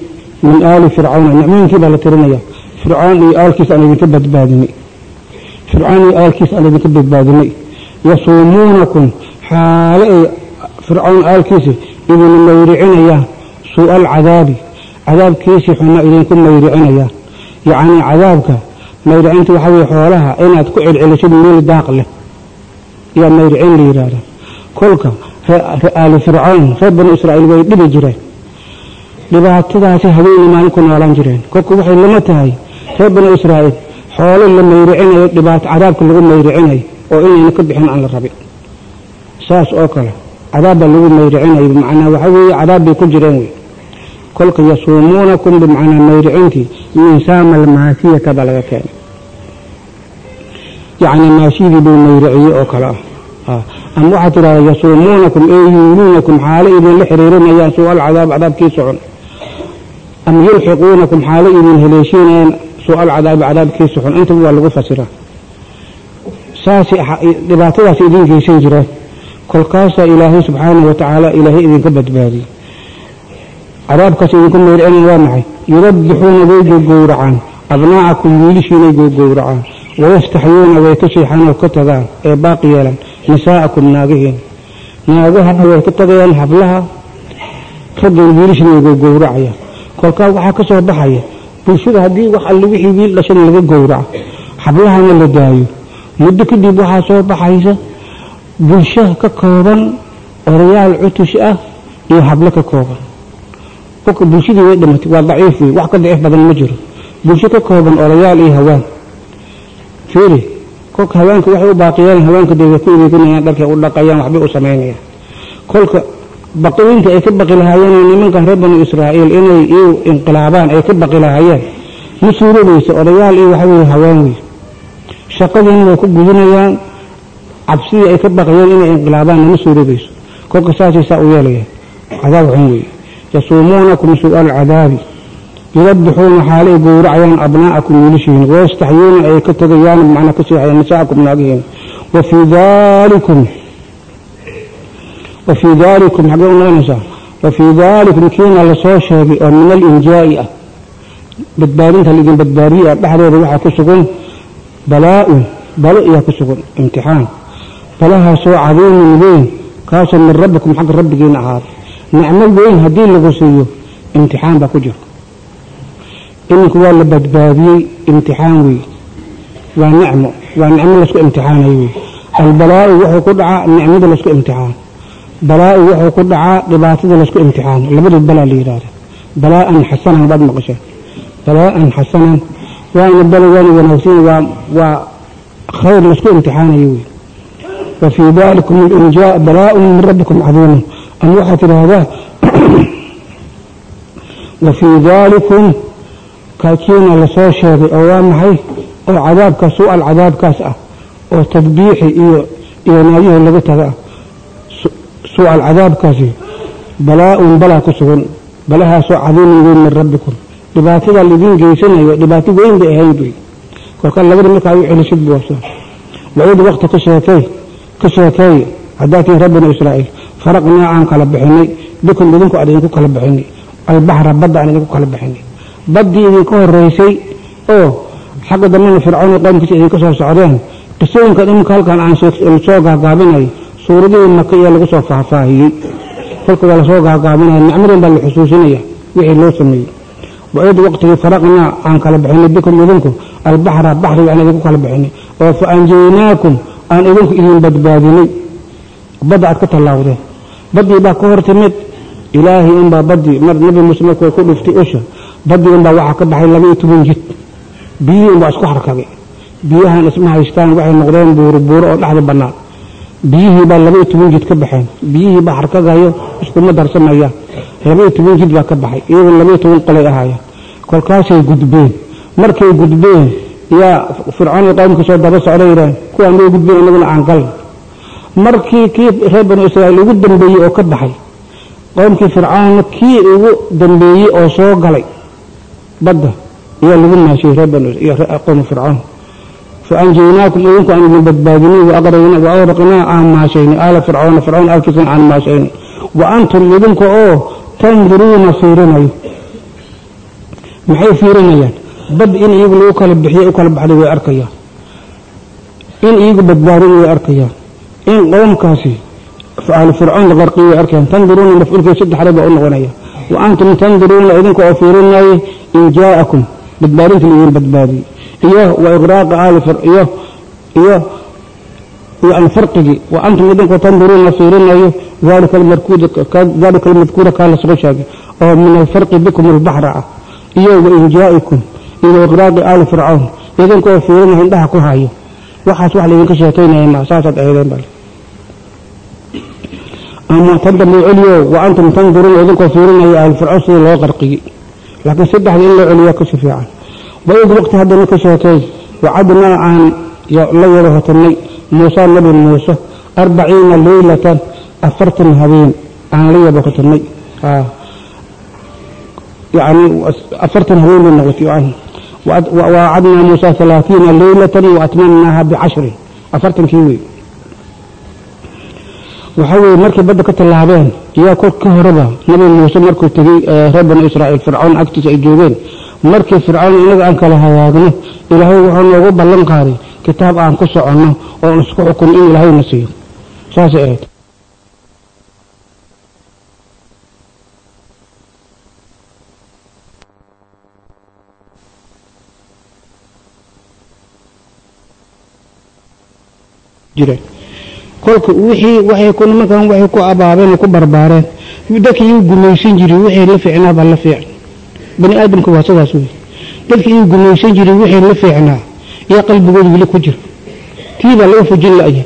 min aali fircawna nicmooyinkii baa la tirinaya fircoon iyo aalkiis aan idinka badbaadinay. Fircoon iyo aalkiis aan idinka badbaadinay. Yasuumuunakum xaale ay fircoon aalkiisa idin mayricinayaan suu'a alcadaabi cadaabkiisii xuma idinku mayricinayaa yacnii cadaabka mayricinta waxaa weye xoolaha inaad ku celcelisid meel daaq leh. Yaa mayricin la yidhaahda kolka aali fircawn reer banu israa'iil way dhibi jireen. Dhibaatadaasi habeeni maalin ku noolaan jireen. Kolka waxay lama tahay reer banu israa'iil xoolo la mayricinayo dhibaato cadaabka lagu mayricinayo oo inayna ka bixin aan la rabin. Saas oo kale cadaabbaa lagu mayricinayo bimacnaa waxaa weeye cadaab bay ku jireen wey kolka yasuumuunakum bimacnaa mayricintii min saama almaasiyata baa laga keenay yacni maashidii buu mayriciyey oo kale ah. Ama waxaad tidhahdaa yasuumuunakum ee yuuluunakum xaalo idinla xiriirinayaan suu alcadaab cadaabkii socon. Ama yulxiquunakum xaalo idin haleeshiinayaan suu alcadaabi cadaabkii socon. Intaba waa lagu fasiraa saas dhibaatadaas idin geysan jireen kolkaasaa ilaahay subxaanahu wa tacaala ilaahay idinka badbaadiyey cadaabkaas idinku mayricinayan waa maxay? Yudabbixuuna way gogowracaan abnaacakum wiilishiinay gogowracaan wayastaxyuuna way ka seexaan oo ka tagaan. Ee baaqi yeelan. Nisaa'akum naagihiin naagahana way ka tagayaan hablaha. Raggeen wiilishina way gogowracayaan kolkaa waxaa ka soo baxaya bulshada haddii wax alle wixii wiil dhashan laga gowraco hablahana la daayo. Muddo kadib waxaa soo baxaysa bulsho ka kooban odayaal cutush ah iyo hablo ka kooban kolka bulshadii way dhimatay waa daciif wey wax ka daciif badan ma jiro. Bulsho ka kooban odayaal iyo hawaan. Fiiri kolka haweenka waxay u baaqiyeen haweenka dee ku idiiginayaan dharkay u dhaqayaan waxbay u samaynayaan. Kolka baqiyinta ay ka baqi lahaayeen nimankan reer banu israa'iil inay iyu inqilaabaan ay ka baqi lahaayeen ma suurobaysa odayaal iyo waxa weeye haween wey shaqadiina way ku gudinayaan cabsidii ay ka baqayeen inay inqilaabaan nama suurobayso kolka saasay saa u yeelayaan. Cadaab xun weeye yasuumuunakum suu'a alcadaabi yudabbixuuna xaalay gowracayaan abnaa'akum wiilishiin wayastaxyuuna ay ka tegayaan macnaa ka seexayaan nisaa'akum naagihiin wa fii daalikum wa fii daalikum xaggee u noqonaysaa wa fii daalikum kiina la soo sheegay oo min alinjaa'i ah badbaadinta laidin badbaadiyey ah dhexdeeda waxaa ku sugan balaa-un balo ayaa ku نعمة وين هدي لغسيو امتحان بكجر إن هو اللي بدبابي امتحان وي. ونعمة ونعمة لسكو امتحان ايوي البلاء وحقودعاء نعمة لسكو امتحان. بلاء وحقودعاء لباطة لسكو امتحان. اللي لابد البلاء ليرادة بلاء أن حسنا بعد مقشة بلاء أن حسنا. وأن البلاء واني ونوسين وخير لسكو امتحان ايوي وفي ذلك من إنجاء بلاء من ربكم عظيمه ama waxaad tidhaahdaa wa fii daalikum kaakiina la soo sheegay oo waa maxay oo cadaabkaas su'al cadaabkaas ah oo tadbiixi iyo iyo naayihii laga taga ah su'al cadaabkaasi balaa-un balaa ku sugan balahaasoo cadiimin weyn min rabbikum dhibaatada laidin geysanayo dhibaato weyn bay ahayd wey kolka haddaa tihin rabbina israa'iil faraqnaa aan kala bixinay bikum idinku aan idinku kala bixinay albaxra badda aan idinku kala bixinay. Baddii idinka horeysay oo xagga dambena fircoon iyo qowmkiisa idinka soo socdeen qisooyinkan iminka halkan aan soo gaagaabinayo suuradihii maka iyo lagu soo faahfaahiyey. Kolka waa la soo gaagaabinaya nicmadan baa la xusuusinaya wixii loo sameeyey. Waid waqtigii faraqnaa aan kala bixinay bikum idinku albaxra baxriga aan idinku kala bixinay. Oo fa anjaynaakum aan idinku idin badbaadinay badda aad ka tallaawdeen baddii baa ka hor timid. Ilaahay unbaa baddii mar nabi muuse markuu ku dhiftay usha baddii unbaa waxaa ka baxay laba iyo toban jid. Biyihii unbaa isku harkagay. Biyahan isma haystaan waxay noqdeen buuro buuro oo dhexda bannaan. Biyihii baa laba iyo toban jid ka baxeen. Biyihii baa harkagayo iskuma darsamayaan laba iyo toban jid baa ka baxay. Iyagoo laba iyo toban qolay ahaayeen. Kolkaasay gudbeen. Markay gudbeen yaa fircoon iyo qowmka soo daba socda yidhaaheen kuwaan may gudbeen inaguna aan galna markii kii reer banu israa'iil ugu dambeeyey oo ka baxay qowmkii fircaanna kii ugu dambeeyey oo soo galay badda ayaa lagu maashiyey reer banu qowma fircoon fa anjaynaakum idinku aan idin badbaadinay wa awraqnaa aan maashaynay aala fircoona fircoon aalkiisan aan maashaynay wa antum idinka oo tanduruuna fiirinayo. Maxay fiirinayaan? Bad in iyagu lagu kala bixiyey u kala baxday way arkayaan. In iyagu badbaadin way arkayaan in qowmkaasi aalu fircoon la qarqiyo way arkayaan tanduruuna mafcuulkii saddex raba u noqonaya. Wa antum tanduruuna idinka oo fiirinaya in jaa'akum badbaadinta laidin badbaadiyey iyo wa iqraaqa aali iyo iyo iyo alfarqigii wa antum idinkoo tanduruuna fiirinayo daalika almadkuura kaa la soo sheegay oo min alfarqi bikum albaxra ah. Iyo wa in jaa'ikum iyo iqraaqi aali fircawn idinkoo fiirinaya indhaha ku hayo. Waxaas wax laydinka sheekaynaya ma saasaad ahaydeen bale ama tan dambe celiyo wa antum tanduruuna idinkoo fiirinaya aali fircawn sidii loo qarqiyey laakiin saddexda in loo celiyaa kasi fiican waid waqti haddana ka sheekay wacadnaa aan la wada hotanay muuse nabi muuse arbaciina leylatan afartan habeen aan la wada hotanay yani afartan habeen bay noqotay wacadnaa muuse alaaiina leylatan waatmamnaaha bicashrin afartankii wey waxaa weye markay badda ka tallaabeen iyaa kor ka horeba nabi muuse markuu tegey reer banu israa'iil fircawn agtiisa ay joogeen. Markii fircawn inaga aan kala hagaagno ilaahay wuxuu noogu ballan qaaday kitaab aan ku soconno oon isku xukun in ilaahayna siiyo. Saasay ahayd. Jireen kolka wixii waxay ku nimankan waxay ku abaabeen oo ku barbaareen. Dadkii iyu gumaysan jiray wixii la fiicnaa baa la fiican bani aadamka waa sidaas wey. Dadkii iyu gumaysan jiray wixii la fiicnaa. Yaa qalbigooda weli ku jira tii baa laga fujin la'ya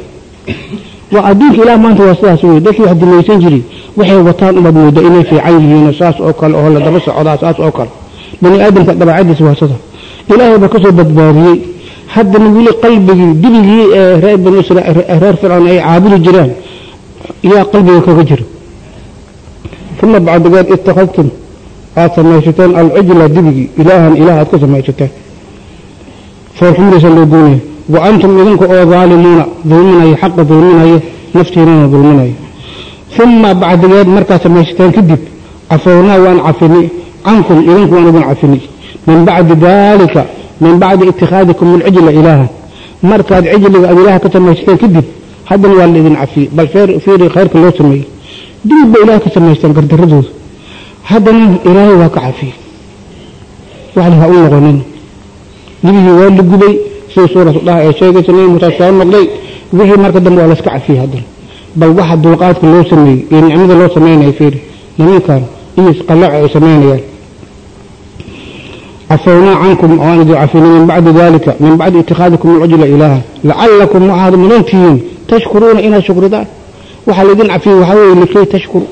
waa adduunka ilaah maanta waa sidaas wey. Dadkii wax gumaysan jiray waxay wataan ubaad mooda inay fiican yihiin saas oo kale oo la daba socdaa saas oo kale. Bani aadamka dabeecadiisa waa sida ilaahay baa ka soo badbaadiyey haddana weli qalbigii dibigii ee reer banu reer fircoon ay caabudi jiraan yaa qalbiga kaga jira uma bacdigeed ittakhadtum aad samaysateen alcijla dibigii ilaahan ilaah aad ka samaysateen. Foorxumraysa loo goynaya wa antum idinka oo daalimuuna dulminayo xaqa dulminayo naftiinana dulminayo uma bacdigeed markaad samaysateen kadib cafownaa waan cafini cankum idinku waan idin cafini. Min bacdi daalika min bacdi itikhaadikum alcijla ilaahan markaad cijliga aad ilaah ka samaysateen kadib haddana waa laidin cafiyey bal fiiri khayrka loo sameeyey dib ba ilaah ka samaysteen gardaradooda haddana ilaahay waa ka cafiyey waxli ha u noqonin dibigii waa la gubay sida suuratu dhaha ee sheegaysa nabi muuse soo noqday wixii marka dambe waa layska cafiyey haddana bal waxa dulqaadka loo sameeyey iyo nicmada loo sameynaya fiiri nimankan iyo isqalaca ay samaynayaan cafownaa cankum waan idin cafini min bacdi dalika min bacdi itikhaadikum alcujla ilaaha lacalakum waxaad mudantihiin tashkuruuna inaad shukridaan waxaa laydin cafiyey waxaa weeye likay tashkuru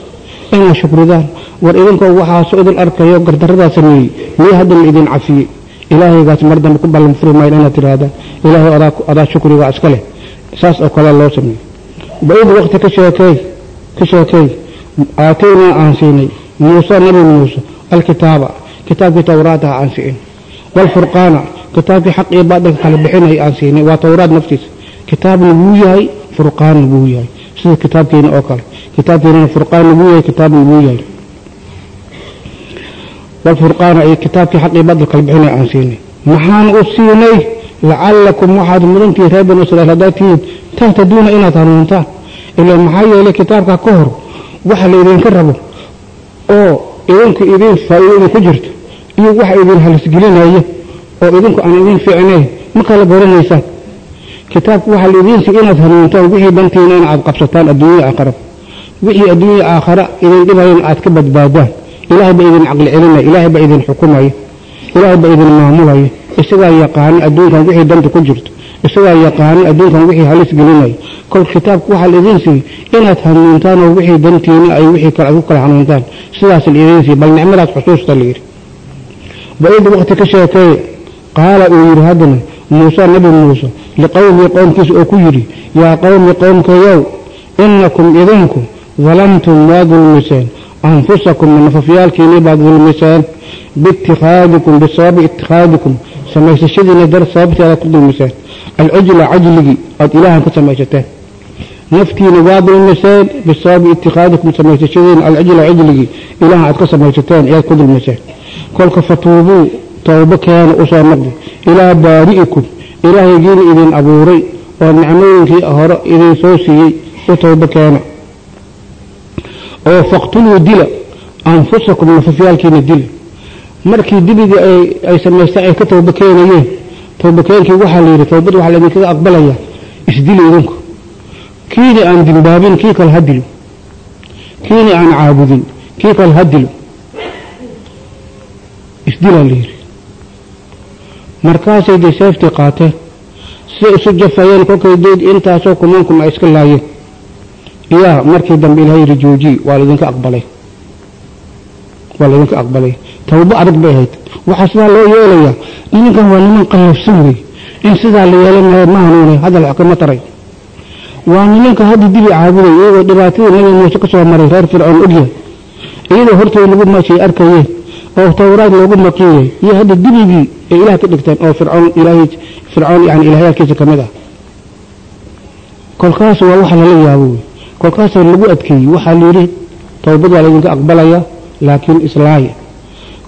inaad shukridaan war idinkoo waxaaso idin arkayo gardaradaa sameeyey miya haddana idin cafiyey ilaahaygaas mar dambe ku ballan furi maayo inaad tidhaahda ilaahay adaa shukrigaa iska leh saas oo kale loo sameeyey baid waqti ka sheekey ka sheekey aataynaa aan siinay muuse nabi muuse alkitaaba kitaabkii towraataha aan siin. Waalfurqaana kitaabkii xaq iyo baadilka bixinay aan siinay waa towraad naftiisa. Kitaabna wuu yahay furqaanna wuu yahay. Sida kitaabkeena oo kale. Kitaabkeenana furqaanna wuu yahay kitaabna wuu yahay. Waalfurqaana iyo kitaabkii xaq iyo baadilka kala bixinay aan siinay. Maxaan u siinay? Lacalakum waxaad mudantihi reer banu israiil haddaad tihiin tahtaduuna inaad hanuuntaan. Ilaa maxaa yeelay kitaabka ka hor waxa laydinka rabo oo idinku idin faa'iido idinku jirto iyo waxa idin halisgelinaya oo idinku aan idin fiicnayn ma kala garanaysaan kitaabku waxaa laidinsi inaad hanuuntaan wixii dantiina in aad qabsataan adduunya aakhara. Wixii adduunya aakhara idin dhibayan aad ka badbaadaan. Ilaahay baa idin caqli celinaya ilaahay baa idin xukumaya ilaahay baa idin maamulaya. Isagaa yaqaani adduunkan wixii danta ku jirto isagaa yaqaani adduunkan wixii halis gelinaya kol kitaabku waxaa laidin siiyey inaad hanuuntaan oo wixii dantiina ay wixii kale ku kala hanuuntaan. Sidaas laidin siiyey bal nicmadaas xusuusta la yidhi. Baid waqti ka sheekeeye qaala uu yidhi haddana muuse nabi muuse liqowmii qowmkiisa oo ku yidhi yaa qowmi qowmkayow inakum idinku dalamtum waa dulmiseen. Anfusakum nafafyaalkiinii baad dulmiseen. Biitikhaadikum bisababi itikhaadikum samaysashadiina dar sababteedaad ku dulmiseen alcijla cajligii aad ilaahan ka samaysateen naftiina waa dulmiseen bisababi itikhaadikum samaysashadiina alcijla cijligii ilaahan aad ka samaysateen ayaad ku dulmiseen kolka fatuubuu towbo keena u soo noqdi ilaa baari'ikum ilaahaygiina idin abuuray oo nicmooyinkii hore idin soo siiyey u towbo keena oo faqtuluu dila anfusakum nafafyaalkiina dila markii dibigii ay samaystaan ay ka tawba keenayeen tawbakeenkii waxaa la yidhi tawbad waxaa laydinkaga aqbalaya isdili idinku. Kiini aan dimbaabin kii kale ha dilo. Kiini aan caabudin kii kale ha dilo. Isdilaa la yidhi. Markaasay dee seeftii qaateen siday isu jafayeen kolkay deed intaasoo kumaankum ay iska laayeen. Iyaa markii dambe ilahay yidhi jooji waa laydinka aqbalay waa laydinka aqbalay. Tawbo adag bay ahayd. Waxaa sidaa loo yeelayaa. Nimankan waa niman qallafsan wey in sidaa la yeelanayo ma hanuunay hadal kama taray. Waa nimanka hadda dibi caabuday iyagoo dhibaatadii nabi muuse ka soo maray reer fircoon ogyahay iyadoo hortooda lagu maashay arkayeen oo tawraad loogu maqiyay iyo hadda dibigii ay ilaah ka dhigteen oo fircoon ilaahay fircoon yani ilaahyaadkiisa ka mid ah. Kolkaas waa waxa lala yaabo. Wey kolkaasoo lagu adkeeyey waxaa layidhi towbad waa laydinka aqbalaya laakiin islaaya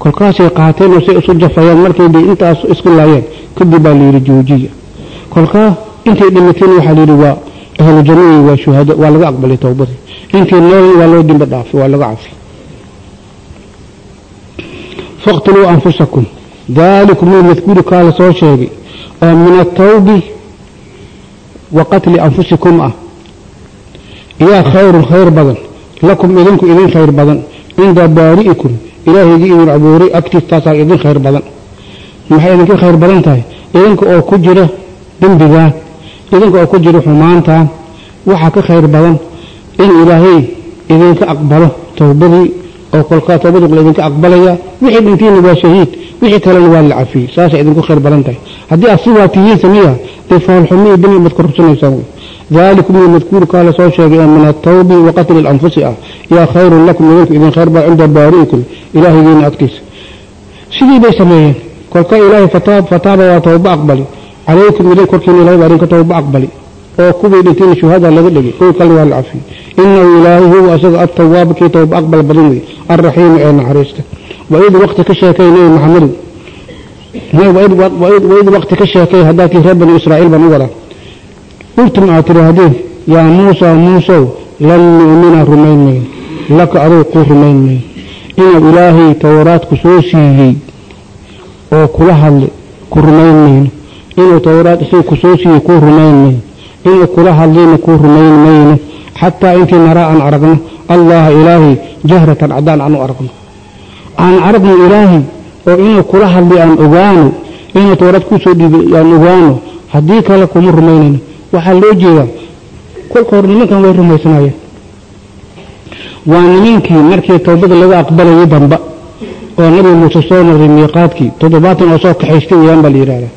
kolkaasay qaateen oo say isu jafayaan markay bay intaas isku laayeen kadib baa layidhi joojiya kolkaa intay dhimateen waxaa layidhi waa ahlu jannadii waa shuhado waa laga aqbalay towbadii intii nool waa loo dimba dhaafay waa laga cafi faqtuluu anfusakum. Daalikum ilmadkuuru kaa la soo sheegay oo min atawbi wa qatli anfusikum ah. Yaa khayrun khayr badan. Lakum idinku idin khayr badan cinda baari'ikum ilaahaygii idin abuuray agtiis taasaa idin khayr badan maxay idinka khayr badan tahay idinka oo ku jira dembigaa idinka oo ku jira xumaantaa waxaa ka khayr badan in ilaahay idinka aqbalo towbadii oo kolkaa towbadii la idinka aqbalaya wixii dhintiina waa shahiid wixii kalena waa la cafiyey saasay idinku khayr badan tahay haddii aad sidaa tihiin samiya dee foolxumo iyo demi baad kororsanaysaa wey ذلكم المذكور قال سو شيء من التوب وقتل الأنفس يا خير لكم idinku idin khayr baa cinda baari'ikum ilaahigiina agtiisa sidii bay sameeyeen kolka ilaahay fataaba waa tooba aqbali calaykum idin korkiina ilahay baa idinka tooba aqbali oo kuwii dhintiin shuhada laga dhigay kuwii kale waa la cafiyey inahu ilaahay huwa asaga atawaab kii tooba aqbal badan wey alraxiimu ee naxariista waid waqti ka sheekay nebi maxamedu waid waqti qultum aad tidhaahdeen yaa muusaa muusow lan nu'mina rumayn mayno laka aduu kuu rumayn mayno inuu ilaahay towraadku soo siiyey oo kula hadlay ku rumayn mayno inuu towraad isaga ku soo siiyey kuu rumayn mayno inuu kula hadlayna kuu rumayn mayno xataa intii naraa aan aragno allaha ilaahay jahratan caddaan aan u aragno aan aragno ilaahay oo inuu kula hadlay aan ogaano inuu towraad kuu soo dhiibay aan ogaano haddii kale kuma rumaynayno waxaa loo jeedaa kolka hore nimankan way rumaysanayeen waa nimankii markii towbada laga aqbalayay damba oo nabi muuse soo noqday miiqaadkii toddobaatan oo soo kaxaystay weyaan baa la yidhahdaa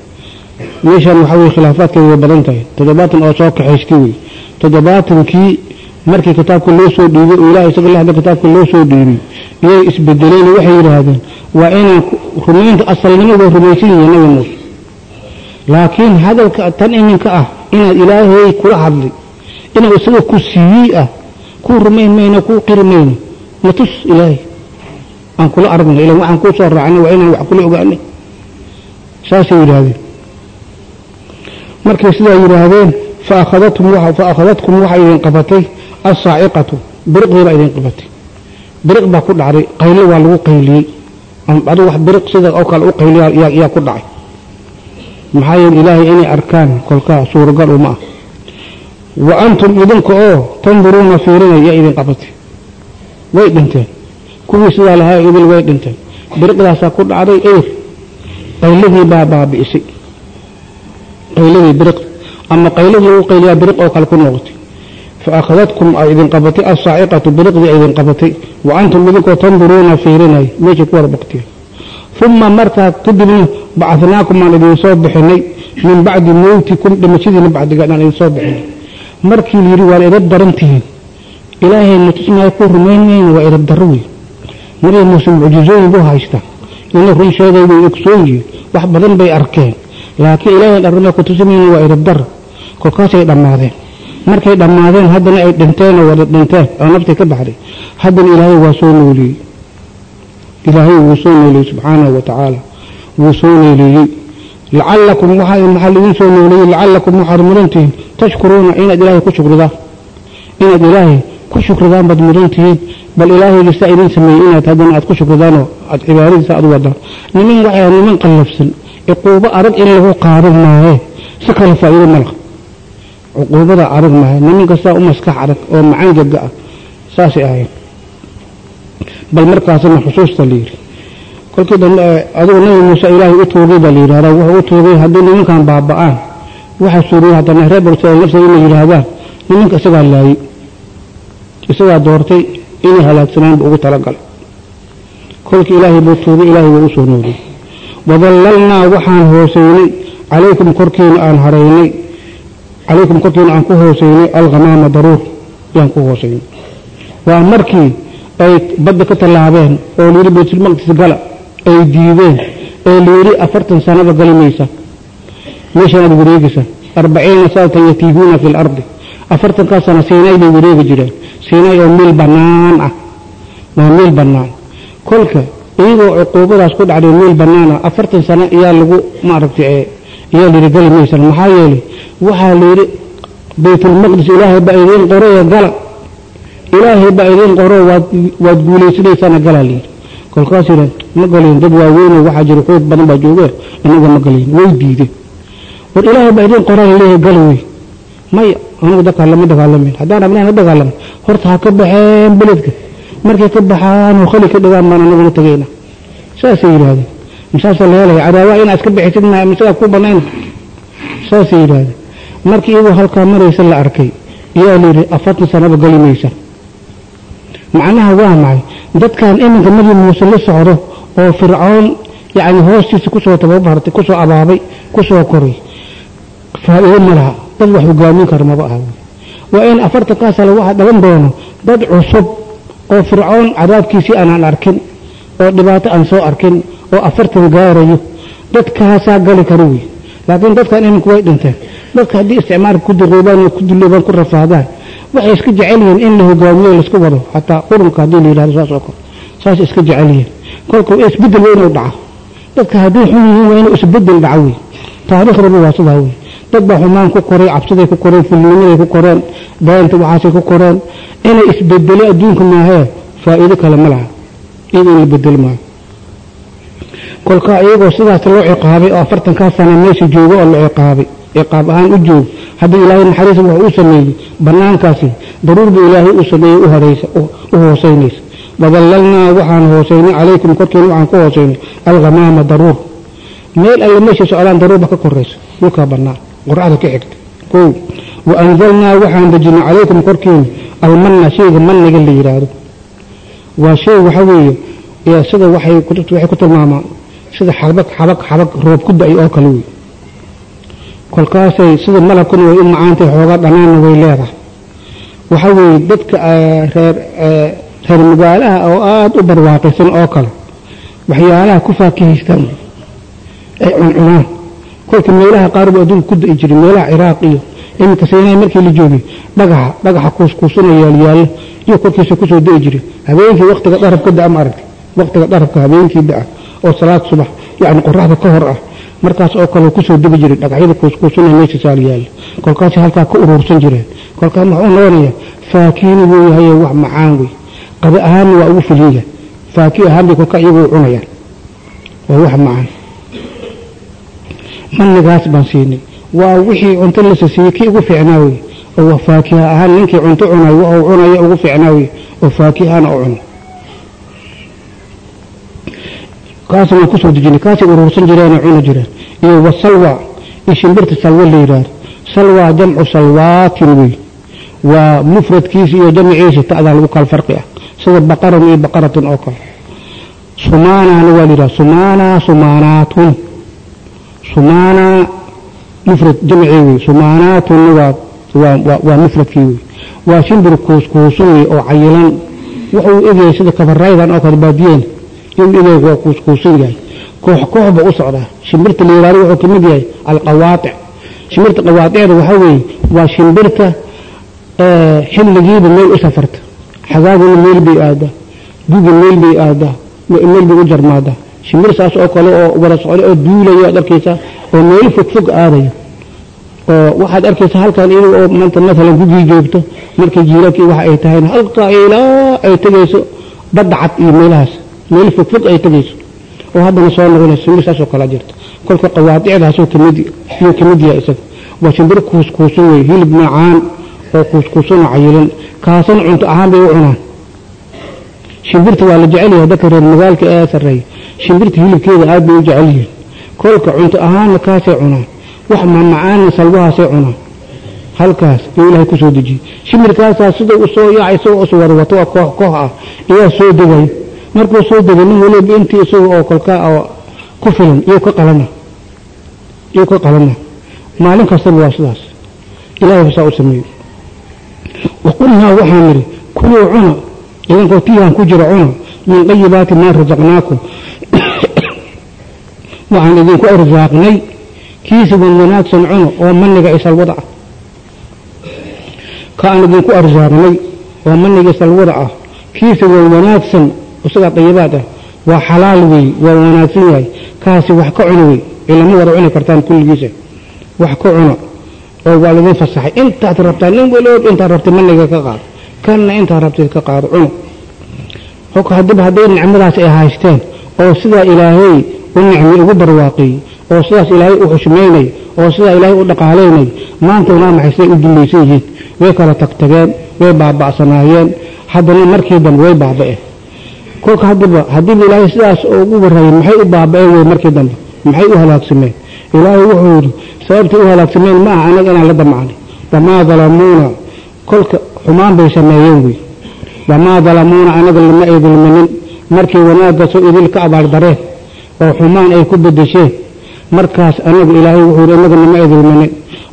meeshan waxaa weye khilaafaadkeeda way badan tahay toddobaatan oo soo kaxaystay wey. Toddobaatankii markii kitaabka loo soo dhiibay oo ilaah isaga lexda kitaabka loo soo dhiibay iyay isbedeleen waxay yidhaahdeen waa inaan rumaynta asalnimo way rumaysan yihiin nabi muuse laakiin hadalka tan iminka ah inaad ilaahay kula hadlay inuu isaga ku siiyey ah kuu rumayn mayno kuu qiri mayno natus ilaahay. Aan kula aragna ilan waxaan kuu soo raacnay waa inaan wax kula ogaanay. Saasay yidhaahdeen. Markay sidaa yidhaahdeen faakhadadkum waxaa idin qabatay assaaciqatu biriqdii baa idin qabatay. Biriq baa ku dhacday qaylo waa lagu qayliyey. Adigu wax biriq sida oo kale u qayliya yaa ku dhacay maxaa yeele ilaahay inay arkaan kolkaa suuragal uma ah. Wa antum idinka oo tanduruuna fiirinaya idin qabatay way dhinteen. Kuwii sidaa lahaa idil way dhinteen. Biriqdaasaa ku dhacday eyr qayladii baa baabi'isay. Qayladii biriqda ama qayladii lagu qayliyaa biriq oo kale ku noqotay. Fa akhadadkum ay idin qabatay assaaciqatu biriqdii ay idin qabatay wa antum idinkoo tanduruuna fiirinaya meeshay ku wada baqtiya uma markaa kadibna bacadnaakum aan idin soo bixinay min bacdi mowtikum dhimashadiina bacdigaan aan idin soo bixinay markii la yidhi waa la idab daran tihiin ilaahay natusmaya ku rumayn mayna waa idab darro wey nabi muuse mucjizooyin buu haystaa inuu run sheegay way ogsoon yihiin wax badan bay arkeen laakiin ilaahay arrimaa ku tusimayna waa idab darro kolkaasay dhammaadeen markay dhammaadeen haddana ay dhinteen oo haddana ilaahay waa soo nooliyey ilaahay wuu soo nooleeyey subxaanahu wa tacaala. Wuu soo nooleeyey lacalakum maxaa laidin soo nooleeyey lacalakum waxaad mudantihiin tashkuruuna inaad ilaahay ku shukridaan. Inaad ilaahay ku shukridaan baad mudan tihiin. Bal ilaahayga saa idin sameeyey inaad haddana aad ku shukridaanoo aad cibaadadiisa aad wadaan. Niman waxaa niman qallafsan. Cuquubo adag in lagu qaadan maaye si kale faa'iido ma laha. Cuquubada adag maahe nimanka saa u maskax adag oo macangaga ah saasay ahayn bal markaasna xusuusta la yidhi. Kolkii dambe adigu nabi muuse ilaahay u toogay baa la yidhahdaa wuxuu u toogay haddii nimankan baaba'aan waxaa suuriyey haddana reer banu israiil nafsada inay yidhaahdaan nimanka isagaa laayey isagaa doortay inay halaagsanaan buu ugu talagalay. Kolkii ilaahay buu toogay ilaahay buu u soo nooliyey wadallalnaa waxaan hoosaynay calaykum korkiina aan haraynay calaykum korkiina aan ku hoosaynay alghamaama daruur yaan ku hoosaynay waa markii ay badda ka tallaabeen oo layidhi baytulmaqdis gala ay diideen ee layidhi afartan sanaba gali maysa meeshanaad wareegaysa arbaciina sanatan yatiihuuna fi lardi afartankaa sana siinay bay wareegi jireen. Siinay oo meel bannaan ah. Waa meel bannaan. Kolka iyagoo cuquubadaas ku dhacday meel bannaan ah afartan sano ayaa lagu maaragtay ayaa layidhi gali maysan maxaa yeelay waxaa layidhi baytulmaqdis ilaahay baa idiin qoraya gala ilaahay baa idiin qoro waad guulaysanaysana galaa layidhi kolkaas yidhahn ma galayn dad waaweynoo waxaa jira xoog badan baa joogee inaga ma galayn way diideen war ilaahay baa idiin qoraa la leeyahay gal wey. Maya anugu dagaalama dagaalamayn haddaan rabnaan la dagaalamo horta ha ka baxeen beledka. Markay ka baxaan oo khali ka dhigaan baan anaguna tagayna. Saasay yidhaahdeen. Masaasa la helaya inaad iska bixisid maa masagaa ku banayna saasay yidhaahdeen. Markii iyagoo halkaa maraysa la arkay ayaa layidhi afartan sanaba gali maysa macnaha waa maxay? Dadkan iminka nabi muuse la socdo oo fircoon yacni hoostiisa ku soo tababartay ku soo abaabay ku soo koray faa'iido ma laha. Dad wax hogaamin kara maba aha. Waa in afartankaa sale waxaa dhaban doono dad cusub oo fircoon cadaabkiisii aanaan arkin oo dhibaato aan soo arkin oo afartan gaarayo dadkaasaa gali kara wey laakiin dadkan iminku way dhinteen. Dadka haddii isticmaalka ku duroobaan oo ku duloobaan ku rafaadaan waxay iska jecel yihiin in la hogaamiyo la isku wado xataa qurunka haddii la yidhahdo saas oo kale. Saas iska jecel yihiin. Isbedel waa inuu dhaco dadka haddii xun yihiin waa inuu isbeddel dhaco wey taariikhdaba waa sidaa wey dad baa xumaan ku koray cabsiday ku koreen fulnimaday ku koreen beenta waxaasay ku koreen. Inay isbedelo adduunka maahee faa'iido kale ma laha. Iyada in la bedeli maayo. Kolka iyagoo sidaas loo ciqaabay oo afartankaa sana meesha joogo oo la ciqaabay ciqaab ahaan u joog haddii ilaahay naxariisa wax uu sameeyey bannaankaasi daruur buu ilaahay u sameeyey u hoosaynaysa wadallalnaa waxaan hoosaynay calaykum korkiina waxaan ku hoosaynay alghamaama daruur. Meel alle meesha socdaan daruurba ka korayso dhulkaa bannaan. Qoracda ka xigta. Kow wa anzalnaa waxaan dejinay calaykum korkiina almanna shayga manniga la yidhaahdo waa shay waxa weeye sida waxay kutubta waxay ku tilmaamaan sida xabag xabag xabag roob ku da'ay oo kale wey kolkaasay sida malabkuna way u macaantay xoogaa dhanaanna way leedahay. Waxa weeye dadka reer magaalaha oo aada u barwaaqaysan oo kale waxyaalaha ku faakihaystaan ay cuncunaan kolka meelaha qaar buu adduunka ku da'i jiray meelaha ciraaq iyo iminka siinay markii la joogay dhagaxa dhagaxa kuuskuusuna yaalyaalo iyo korkiisa ku soo da'i jiray. Habeenkii waktiga dharabka da'a ma aragtay waktiga dharabka habeenkii da'a oo salaad subax yacni qoraxda ka hor ah markaas oo kale ku soo degi jiray dhagaxyada kuuskuusuna meesha saal yaalo kolkaasay halkaa ka uruursan jireen. kolkaa muxuu noqonayaa faakiini buu yahay wax macaan wey qada ahaanna waa ugu filin yahay. faaki ahaan bay kolkaa iyagu cunayaan. waa wax macaan. manigaas baan siinay. waa wixii cunto lasa siiyey kii ugu fiicnaa wey oo faakiha ahaan ninkii cunto cunay wuxuu cunaya ugu fiicnaa wey oo faakihaana u cuno kaas waan ku soo dejinay kaasay uruursan jireenoo cuni jireen iyo wasalwa iyo shimbirta salwa la yidhaahdo. Salwa jamcu salwaatin wey waa mufradkiisa iyo jamciisa ta'daa lagu kala farqi ah. Sida baqaran iyo baqaratun oo kale. Sumaanaana waa la yidhahda sumaana sumaanaatun. Sumaana mufrad jamcii wey sumaanaatun waa waa mufradkii wey waa shimbir kuuskuusun wey oo cayilan. Wuxuu egyahay sida kabaraydan oo kale baadiyeen egyahay waa kuuskuusun yahay. Koox koox ba u socdaa. Shimbirta la wuxuu ka mid yahay alqawaatic. Shimbirta qawaaticda waxaa weeye waa shimbirta xilligiiba meel u safarta. Xagaaguna meel bay aadaa guga meel bay aadaa meel bay u jarmaadaa. Shimbir saas oo kale oo wada socda oo duulaya ad arkaysa oo meelo fogfog aadaya. Oo waxaad arkaysa halkan iyaga oo maanta maalan gugii joogto markay jiilalkii waxa ay tahayna halkaa ilaa ay tegayso badda cad iyo meelahaas meel fogfog ay tegayso oo haddana soo noqonayso shimbir saasoo jirta kolka qawaadicdaasoo ka mid yuu ka mid yahay isaga waa shimbir kuuskuusan wey hilib macaan oo kuuskuusan oo cayilan. Kaasana cunto ahaan bay u cunaan. Shimbirta waa la jecel yahay dadka reer magaalka ee sarreeya. Shimbirta hilibkeeda aad bay u jecel yihiin. Kolka cunto ahaanna kaasay cunaan. Wax mamacaanna salwahaasay cunaan. Halkaas yuu ilaahay ku dejiyey shimbirkaasaa sida u soo yaacay isagoo koox koox ah. Ayaa soo degayo markuu soo degay nin waliba intii isaga oo kolkaa oo ku filan iyuu ka qalana iyuu ka qalana. Maalin kastaba waa sidaas. Ilaahay basaa u sameeyey. Waqulnaa waxaan nidhi kuluu cuna idankoo tiihan ku jira cuna min qayibaati maa rasaqnaakum waxaan idinku arsaaqnay kiisigan wanaagsan cuno oo maniga iyo salwada ah. Ka aan idinku arsaaqnay oo maniga salwada ah kiisigan wanaagsan isagaa dayibaad ah. Waa xalaal wey waa wanaagsan yahay. Kaasi wax ka cuna wey ilama wada cuni kartaan kulligiisa. Wax ka cuna oo waa laidin fasaxay. Intaad rabtaa nin walood intaad rabtay maniga ka qaado kanna intaad rabtay ka qaado cuno. Haddiba hadday nicmadaas ay haysteen oo sidaa ilaahay u nicmi ugu barwaaqeeyey oo sidaas ilaahay u xushmaynay oo sidaa ilaahay u dhaqaalaynay maanta waa siday u dumaysan yihiin. Way kala tagtageen way baaba'sanaayeen. Haddana markii dambe way baaba'een kolka haddiba haddiiba ilaahay sidaas ugu warraayeen maxay u baaba'een wey markii dambe? Maxay u halaagsameen? Ilaahay wuxuu yidhi sababtay u halaagsameen ma aha anaga inaan la damacnay wamaa dalamuuna kolka xumaan bay sameeyeen wey. Wamaa dalamuuna anaga lama ay markii wanaaggaasoo idil ka abaardareen oo xumaan ay ku bedesheen markaas anagu ilaahay wuxuu yidhi anaga nama ay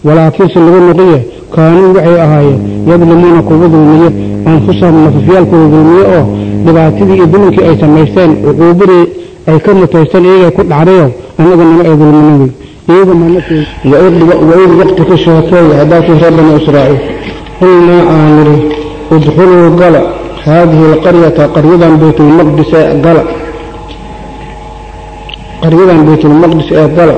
walaakiinse lagu noqiye kaanuu waxay ahaayeen yadlimuuna kugu dulmiye anfusahum nafafyaalkooda dulmiye oo dhibaatadii iyo dulminkii ay samaysteen cuquubadii ay ka mutaysteen iyagay ku dhacdayo anaga nama ay dulminin wey iyaga waid waqti ka sheekeey reer bani israaciil qulnaa aan nidhi idkhuluu gala haadihi alqaryata qaryadan baytulmaqdis ee gala. Qaryadan baytulmaqdis ee gala.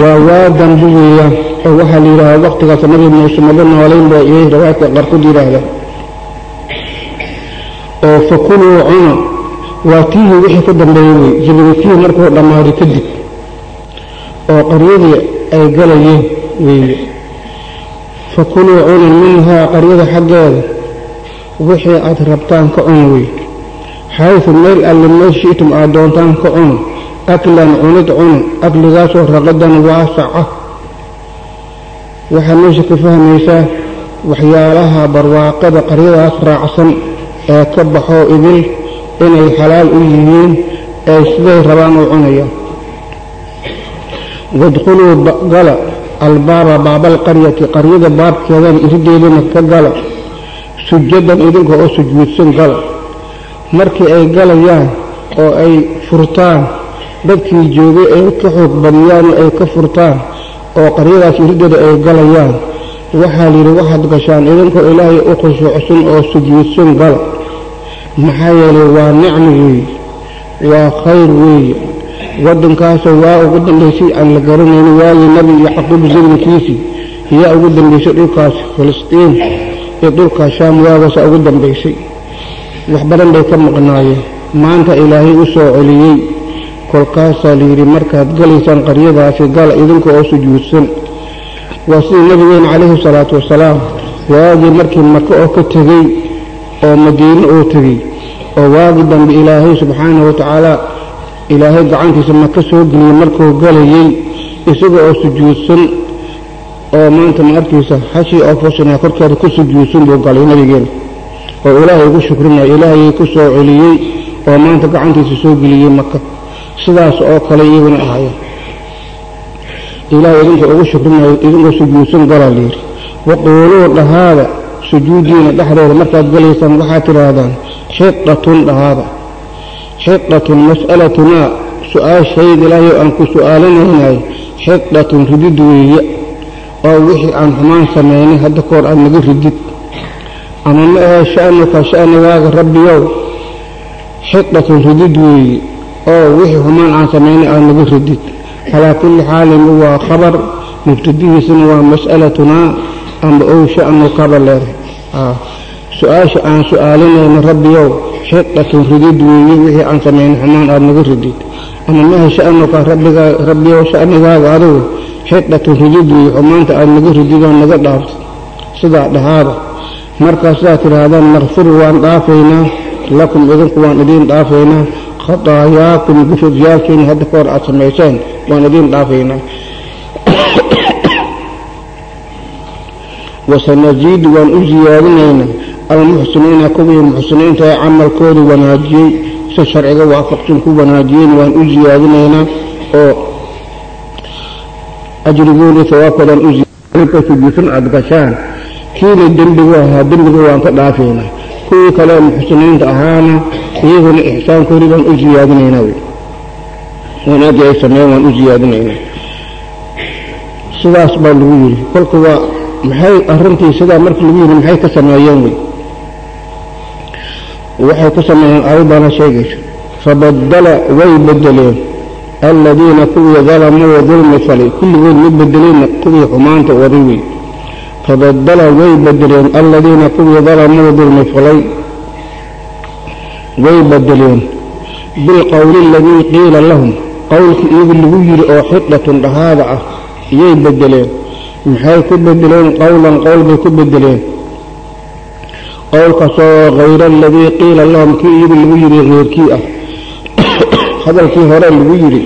Waa waadan buweeyaan oo waxaa la yidhahdaa waqtigaas nabi muuse maba noolayn baa iyay riwaayadka qaarkood yidhaahda فكونوا عنا واتيه وحي قدام بيوي جلو فيه مركو دماري كدب وقريضي أي قليه ويوي فكونوا عنا منها قريضة حقاذ وحي أتربتان كعنوي حيث الميل اللي ما شئتم أدونتان كعنو أكلا عند عنو أكل ذاته رغدا واسعة وحنوشك فهميسا وحيالها برواقب قريضة رعصا ee ka baxoo idil inay xalaal u yihiin ee siday rabaan u cunayaan wadkhuluu gala albaaba baabalqaryati qaryada baabkeedan irideedana ka gala sujadan idinka oo sujuudsan gala. markii ay galayaan oo ay furtaan dadkii joogay ay ka xoog badiyaan oo ay ka furtaan oo qaryadaas irideeda ay galayaan waxaa layidhi waxaad gashaan idinkoo ilaahay u khushuucsan oo sujuudsan gala maxaa yeelay waa nicmi weeye waa khayr weeye waddankaasoo waa ugu dambaysay aan la garanaynin waagii nabi yacquub zamankiisii yaa ugu dambaysay dhulkaas filistiin iyo dhulkaas shaam waagaasa ugu dambaysay wax badan bay ka maqnaayeen. Maanta ilaahay u soo celiyey. Kolkaasaa layidhi markaad galaysaan qaryadaasi gala idinka oo sujuudsan. Waa sidii nabigeena calayhi salaatu wasalaam waagii markii maka oo ka tegey oo madiine oo tegey oo dambe ilaahay subxaanahu watacaala ilaahay gacantiisa maka soo geliyey markuu galayey isaga oo sujuudsan oo maanta ma arkaysa hashii oo fushinaa korkeeda ku sujuudsan buu galay nabigeena. Oo ilaahay ugu shukrinaya ilaahayay ku soo celiyey oo maanta gacantiisa soo geliyey maka sidaas oo kale iyaguna ahaayeen. Ilaahay idinka ugu shukrinayo idinkoo sujuudsan galaa layidhi waquuluu dhahaada sujuudiina dhexdeeda markaad galaysaan waxaad tidhaahdaan xidatun dhahaada xidatun mas'alatunaa su'aashayda ilaahay aan ku su'aalanaynayo xidatun ridid weeye. Oo wixii aan xumaan samaynay hadda kahor aad naga ridid. Ama ma ahe sha'nuka sha'nigaaga rabbiyow xidatun ridid weeye. Oo wixii xumaan aan samaynay aad naga ridid. Calaa kulli xaalin waa khabar mubtadihiisana waa mas'alatunaa amba ow sha'nu kaba leedahay su'aasha aan su'aalinayno rabbiyow xidatun ridid weeye wixii aan samayn xumaan aada naga ridid. Ama maha sha'nuka rabbiyow sha'nigaaga adigu xidatun ridid weeye xumaanta aada naga rididoo naga dhaafto. Sidaa dhahaada markaa sidaa tidhaahdaan nakfiru waan dhaafaynaa lakum idinku waan idiin dhaafaynaa khataayaakum gufufyaalkiina hadda ka hor aad samayseen waan idiin dhaafaynaa. Wasanaziidu waan u siyaadinaynaa almuxsiniina kuwii muxsiniinta ee camalkoodu wanaajiyey si sharciga waafaqsan ku wanaajiyeen waan u siyaadinaynaa oo ajrigoodii sawaabkoodaan u sujuudsan aada gashaan kiina dembigu ahaa dembiga waan ka dhaafaynaa kuwii kale muxsiniinta ahaana iyaguna ixsaankoodii baan u siyaadinaynaa wy wanaagii ay sameeyeen waan u siyaadinaynaa sidaas baa lagu yidhi. Kolka waa maxay arrintii sidaa markii lagu yidhi maxay ka sameeyeen wey waxay ku sameeyeen aayaddaana sheegayso fabaddala way bedeleen aladiina kuwii dalamuu dulmi falay kulligood ma bedeleenna kuwii xumaanta waday wey fabaddala way bedeleen aladiina kuwii dalamuu dulmi falay way bedeleen bilqowli aladii qiila lahum qowlkii iyagu lagu yidhi oo xidhatun dhahaada ah iyay bedeleen maxay ku bedeleen qowlan qowl bay ku bedeleen qowlkaasoo hayra aladii qiila lahum kii iyagu lagu yidhi heyrkii ah. Hadalkii hore lagu yidhi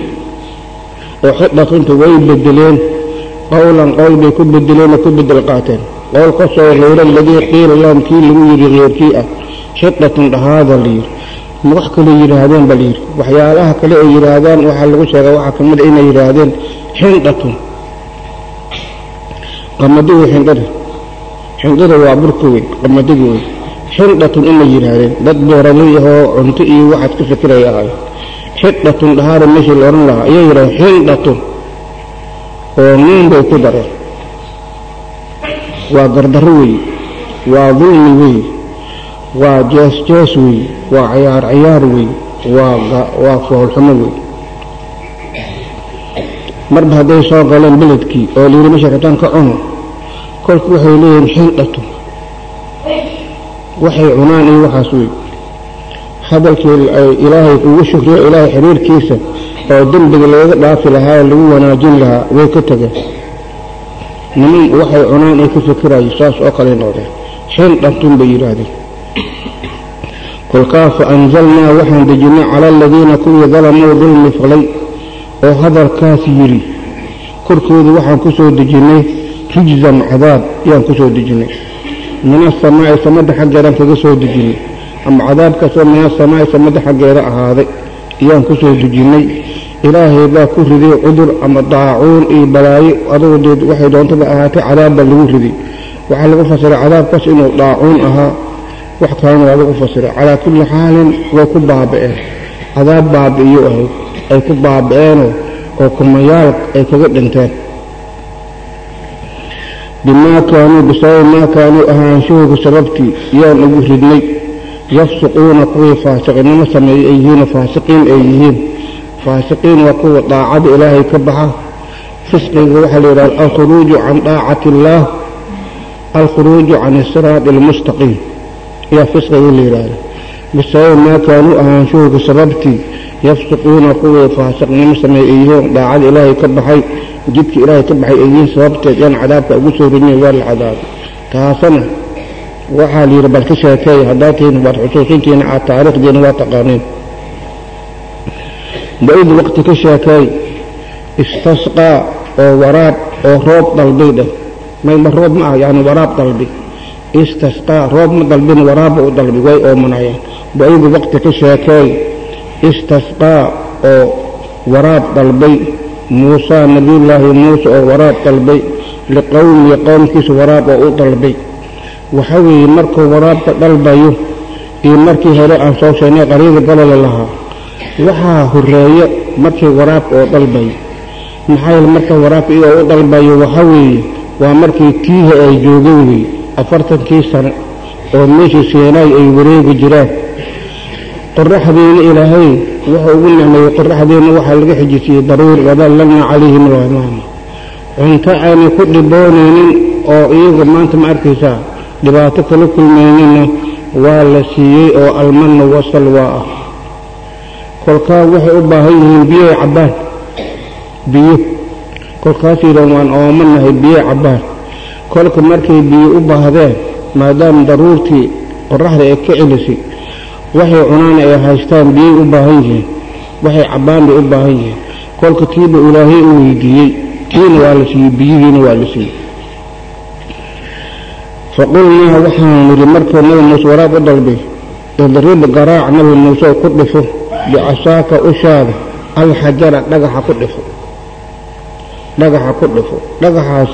oo xidhatunta way bedeleen qowlan qowl bay ku bedeleenoo ku bedel qaateen. Qowlkaasoo hayra aladii qiila lahum kii lagu yidhi heyrkii ah xidhatun dhahaada layidhi wax kaloo yidhaahdeen ba layidhi waxyaalaha kale ay yidhaahdaan waxaa lagu sheega waxaa ka a inay yidhaahdeen xindhatun qamadigu xindhada xindhada waa burka wey qamadigi wey xindhatun inay yidhaahdeen. Dad beeraley ahoo cunto iyo waxaad ka fikiraya ahay. Xidhatun dhahaara meeshii la odhan lahaa. Ayay yidhahdeen xindhatun oo nuun bay ku dareen. Waa gardarro wey waa dulmi wey waa jees wey waa ciyaar ciyaar wey waa foolxumo wey marba hadday soo galeen beledkii oo layidhi meesha rabtaan ka cuno. Kolku waxay leeyihiin xindhatu waxay cunaan iyo waxaas wey hadalkii ay ilaahay ugu shukriyo ilaahay xiriirkiisa oo dembiga looga dhaafi lahaa lagu wanaajin lahaa way ka tegeen niman waxay cunaan ay ka fikirayo saas oo kale noqdeen xindhatun bay yidhaahdeen. Kolkaa fa anzalnaa waxaan dejinnay cala aladiina kuwii dalamuu dulmi falay oo hadalkaas yidhi korkooda waxaan ku soo dejinnay rijzan cadaab yaan ku soo dejinnay min asamaa'i samada xaggeedaan kaga soo dejinnay ama cadaabkaasoo min asamaa'i samada xaggeeda ahaaday. Ayaan ku soo dejinnay ilaahay baa ku riday cudur ama daacuun iyo balaayo. Adugu deed waxay doontaba ahaatay cadaab baa lagu riday waxaa lagu fasiray cadaabkaas inuu daacuun ahaa. Wax kalena waa lagu fasiray. Calaa kulli xaalin way ku baaba'een. Cadaab baabi'iyo ahayd. Ay ku baaba'eenoo oo kumayaal ay kaga dhinteen bimaa kaanuu bisababi maa kaanuu ahaanshahooga sababtii yaan ugu ridnay yafsuquuna kuwii faasiqinimo sameeyey ay yihiinoo faasiqiin ay yihiin faasiqiin waa kuwa daacada ilaahay ka baxa fisqiga waxaa la yidhaha alkhuruuju can daacati illaah alkhuruuju can isiraadi almustaqiim ayaa fisqiga la yidhaahda bisababi maa kaanuu ahaanshahooga sababtii yafsuquuna kuwii faasiqnimo sameeyey ay yihiin daacada ilaahay ka baxay jidka ilaahay ka baxay ay yihiin sababteed yaan cadaabka ugu soo rinay waa la cadaabay. Taasana waxaa layidhi bal ka sheekeeya haddaad waad xusuusintiina aad taariikhdiina waa taqaaniin. Ba'id waqti ka sheekeey istasqaa oo waraab oo roob dalbay dheh mayma roob ma ah yani waraab dalbi. Istasqaa roob ma dalbin waraabba u dalbi way oomanayaan ba'id waqti ka sheekeey istasqaa oo waraab dalbay muusaa nabiyullaahi muuse oo waraab dalbay. Liqowmihi qowmkiisa waraab oo u dalbay. Waxa weeye markuu waraabka dalbayo iyo markii hore aan soo sheegnay qariida galole lahaa. Waxaa horreeya markii waraabka oo dalbayo maxaa yeele marka waraabka iyagoo u dalbayo waxa weeye waa markii tiiha ay joogeen weeye. Afartankii sano oo meeshii seenaay ay wareegi jiraan. Qoraxdiina ilaahay wuxuu ugu nicmeeyey qoraxdiina waxaa laga xijisiiyey daruur wadallalna calayhim alghamaama cunto aanay ku dhiboonaynin oo iyaga maanta ma arkaysaa dhibaato kala kulmaynina waa la siiyey oo almanna wasalwaa ah. Kolkaa waxay u baahan yihiin biyoay cabbaan biyo. Kolkaas yidhan waan oomanahay biyoy cabbaan kolka markay biyo u baahdeen maadaama daruurtii qoraxda ay ka celisay waxay cunaan ay haystaan biyay u baahan yihiin. Waxay cabbaan bay u baahan yihiin. Kolka tiiba ilaahay u weydiiyey. Tiina waa la siiyey biyihiina waa la siiyey. Faqulnaa waxaanu nidhi markuu nabi muuse waraab u dalbay idrib garaac nabi muuse ku dhifo bicasaaka ushaada alxajara dhagaxa ku dhifo. Dhagaxa ku dhifo. Dhagaxaas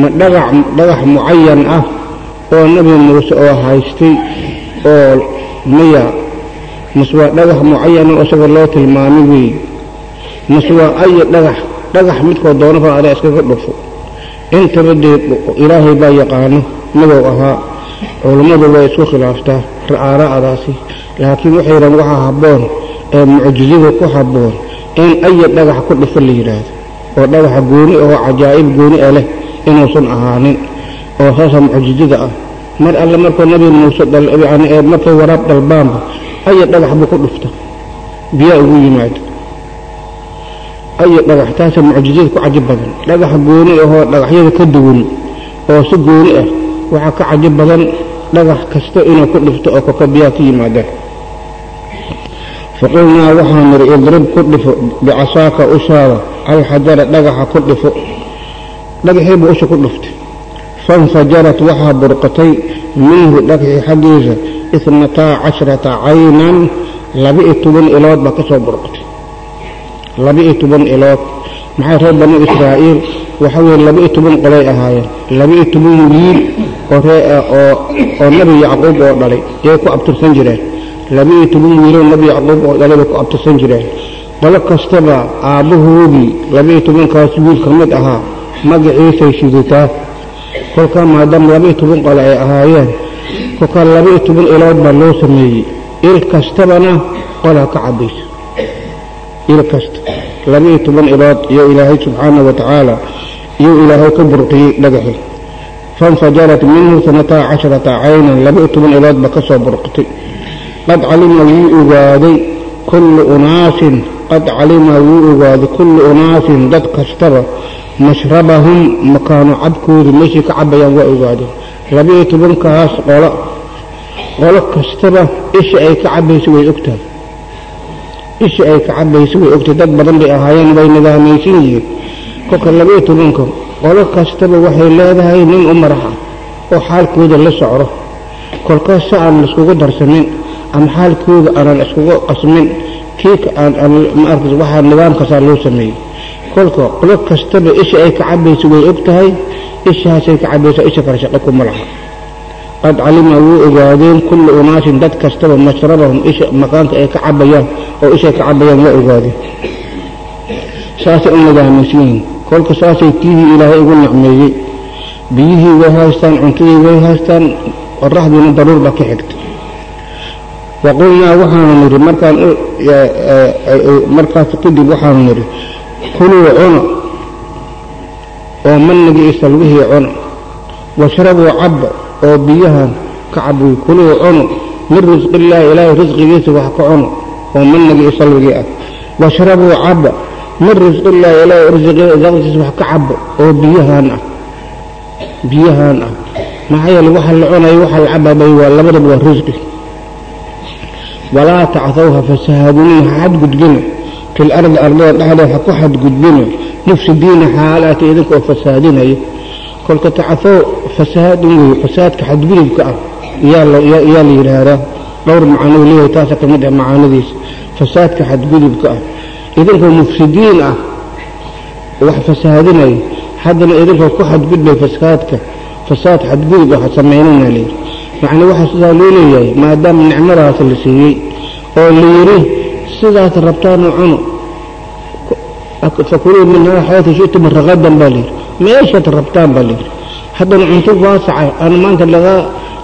ma dhagax dhagax mucayan ah oo nabi muuse oo haystay oo maya. Mase waa dhagax mucayana oo isaga loo tilmaamay weeye mase waa ayo dhagax dhagax midkoo doonaba ale iskaga dhufo. Intaba dee ilaahay baa yaqaano madow ahaa. Culummadu way isku khilaaftaa aaraa'daasi laakiin waxay yidhahan waxaa habboon ee mucjizada ku habboon in aya dhagax ku dhifo la yidhaahdo. Oo dhagaxa gooni oo cajaa'ib gooni a leh inuusan ahaanin oo saasa mucjizada ah mar alle markuu nabi muuse markay waraab dalbaanba aya dhagax buu ku dhufta. Biyaa ugu yimaado. Aya dhagax taasa mucjizada ku cajib badan. Dhagaxa gooni ahoo dhagaxyada ka duwan oo si gooni ah waxaa ka cajib badan dhagax kasta inuu ku dhifto oo koka biyaa ka yimaadaan faqulnaa waxaan nidhi idrib ku dhifo bicasaaka ushaada alxajara dhagaxa ku dhifo. Dhagaxii buu usha ku dhuftay fainfajarat waxaa burqatay minhu dhagaxii xaggiisa isnataa cashrata caynan laba-iyo toban ilood baa ka soo burqatay laba-iyo toban ilood maxay reer banu israa'iil waxa weye laba-iyo toban qolay ahaayeen laba-iyo toban wiil oo oo oo nebi yacquub oo dhalay yay ku abtirsan jireen laba-iyo toban wiiloo nebi yacquub oo dhalay bay ku abtirsan jireen qolo kastaba aabbahoodii laba-iyo tobankaas wiil ka mid ahaa magaciisay shidataa kolkaa maadaama laba-iyo toban qole ay ahaayeen kolkaa laba-iyo toban ilood baa loo sameeyey. Il kastabana qolaa ka cabayso il kasta. Laba-iyo toban ilood iyo ilaahay subxaana wa tacaala iyo ilaahay ka burqiyey dhagaxi. Fainfajarat minhu sanataa casharata caynan laba-iyo toban ilood ba ka soo burqitay qad calima wuu ogaaday kullu unaasin qad calima wuu ogaaday kullu unaasin dad kastaba mashrabahum makaano cabkooda meeshay ka cabayaan waa ogaadeen. Laba-iyo tobankaas qolo qolo kastaba isha ay ka cabayso way ogtahay. Isha ay ka cabayso way ogtahay. Dad badan bay ahaayeen way nidaamaysan yihiin. Kolka laba-iyo tobanka qolo kastaba waxay leedahay nin u madax ah oo xaalkooda la socdo. Kolkaas si aan laiskugu darsanin ama xaalkooda aanan iskugu qasmin kiika aan maarkas waxaa nidaamkaasaa loo sameeyey kolka qolo kastaba isha ay ka cabayso way og tahay ishaasay ka cabayso isha kale shaqo kuma laha. Qad calima wuu ogaadeen kullu unaasin dad kastaba mashrabahum isha makaanka ay ka cabayaan oo ishay ka cabayaan waa ogaadeen. Saasay u kolka saasay tiihii ilaahay ugu nicmeeyey. Biyihii way haystaan cuntadii way haystaan qoraxdiina daruur baa ka xigta. Waqulnaa waxaanu nidhi markaan markaas kadib waxaanu nidhi kuluu cuna oo manigii iyo salwihii cuna washrabuu cabba oo biyahan ka cabuy. Kuluu cuno min risqillaahi ilaahay risqigiisa wax ka cuno oo manigii iyo salwigii ah washrabuu cabba min risqillaahi ilaahay risqigiisa wax ka cabo oo biyahaan ah. Biyahaan ah. Maxaa yeele waxa la cunayo waxa la cababay waa labadaba waa risqi walaa tacthawha fasahaadinin ha xadgudbina fi lardi ardada dhexdeed ha ku xadgudbina mufsidiina xaalaata idinkoo fasaadinaya kolka tacafow fasahaadin wey fasaadka xadgudubka ah yaa la yidhaahdaa dhowr macaanuu leeyahay taasa ka mid ah macaanadiisa fasaadka xadgudubka ah idinkoo mufsidiin ah wax fasaadinaya haddana idinkoo ku xadgudbay fasaadka fasaad xadgudub ah samaynana layidhi yacni waxaa sidaa loo leeyahay maadaama nicmadaas la siiyey oo la yidhi sidaas rabtaanu cuno fakuluu minhaa xayatu shi'tum ragadan baa layidhi meeshaad rabtaan baa layidhi haddana cunto waasaca aan maanta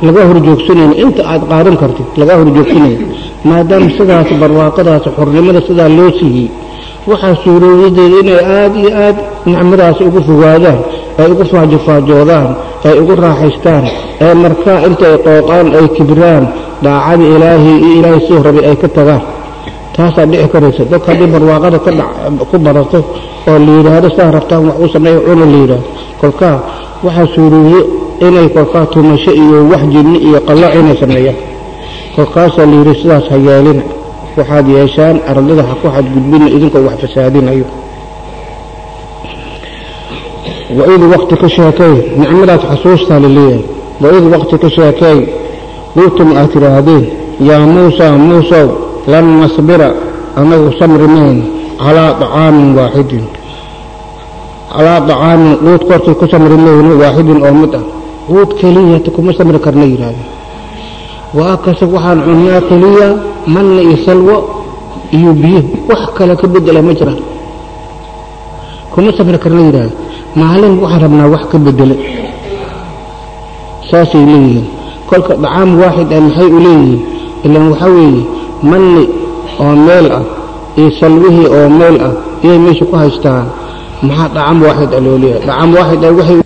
laga horjoogsanayn inta aad qaadan kartid lagaa horjoogsanayn maadaama sidaas barwaaqadaas xornimada sidaa loo siiyey waxaa suuroodadeeda inay aada iyo aad nicmadaas ugu fogaadaan ay ugu faajofaajoodaan ay ugu raaxaystaan ee markaa intay qooqaan ay kibraan daacada ilaahay iyo ilaahay suu rabay ay ka tagaan taasaa dhici karaysa. Dadka haddii barwaaqada ku barato oo la yidhaahdo saa rabtaan wax u sameeya cuna la yidhaahdo kolkaa waxaa suuroodo inay kolkaa tumasho iyo wax jinni iyo qallo inay sameeyaan. Kolkaasaa la yidhi sidaas ha yeelina waxaad yeeshaan ardada ha ku xadgudbina idinkoo wax fasaadinayo. Waid waqti ka sheekay nicmadaas xasuustaa la leeyahay. Waid waqti ka sheekay qultum aad tidhaahdeen yaa muusaa muusow lan nasbira annagu samri mayno calaa dacaamin waaxidin calaa dacaamin quud korkii ku samri mayno waaxidin oo mid ah. Quud keliyata kuma samri karna yidhaahda waa kasab waxaan cunnaa keliya manna iyo salwo iyo biyo wax kale ka bedela ma jiraan. Kuma samri karna yidhaahda maalin waxaan rabnaa wax ka bedele saasay leeyihiin. Kolka dacaam waaxid ah maxay u leeyihiin? Ilaan waxaa weeye manni oo meel ah iyo salwihii oo meel ah iyay meesha ku haystaan. Maxaa dacaam waaxid loo leeyahay dacaam waaxid ah waxay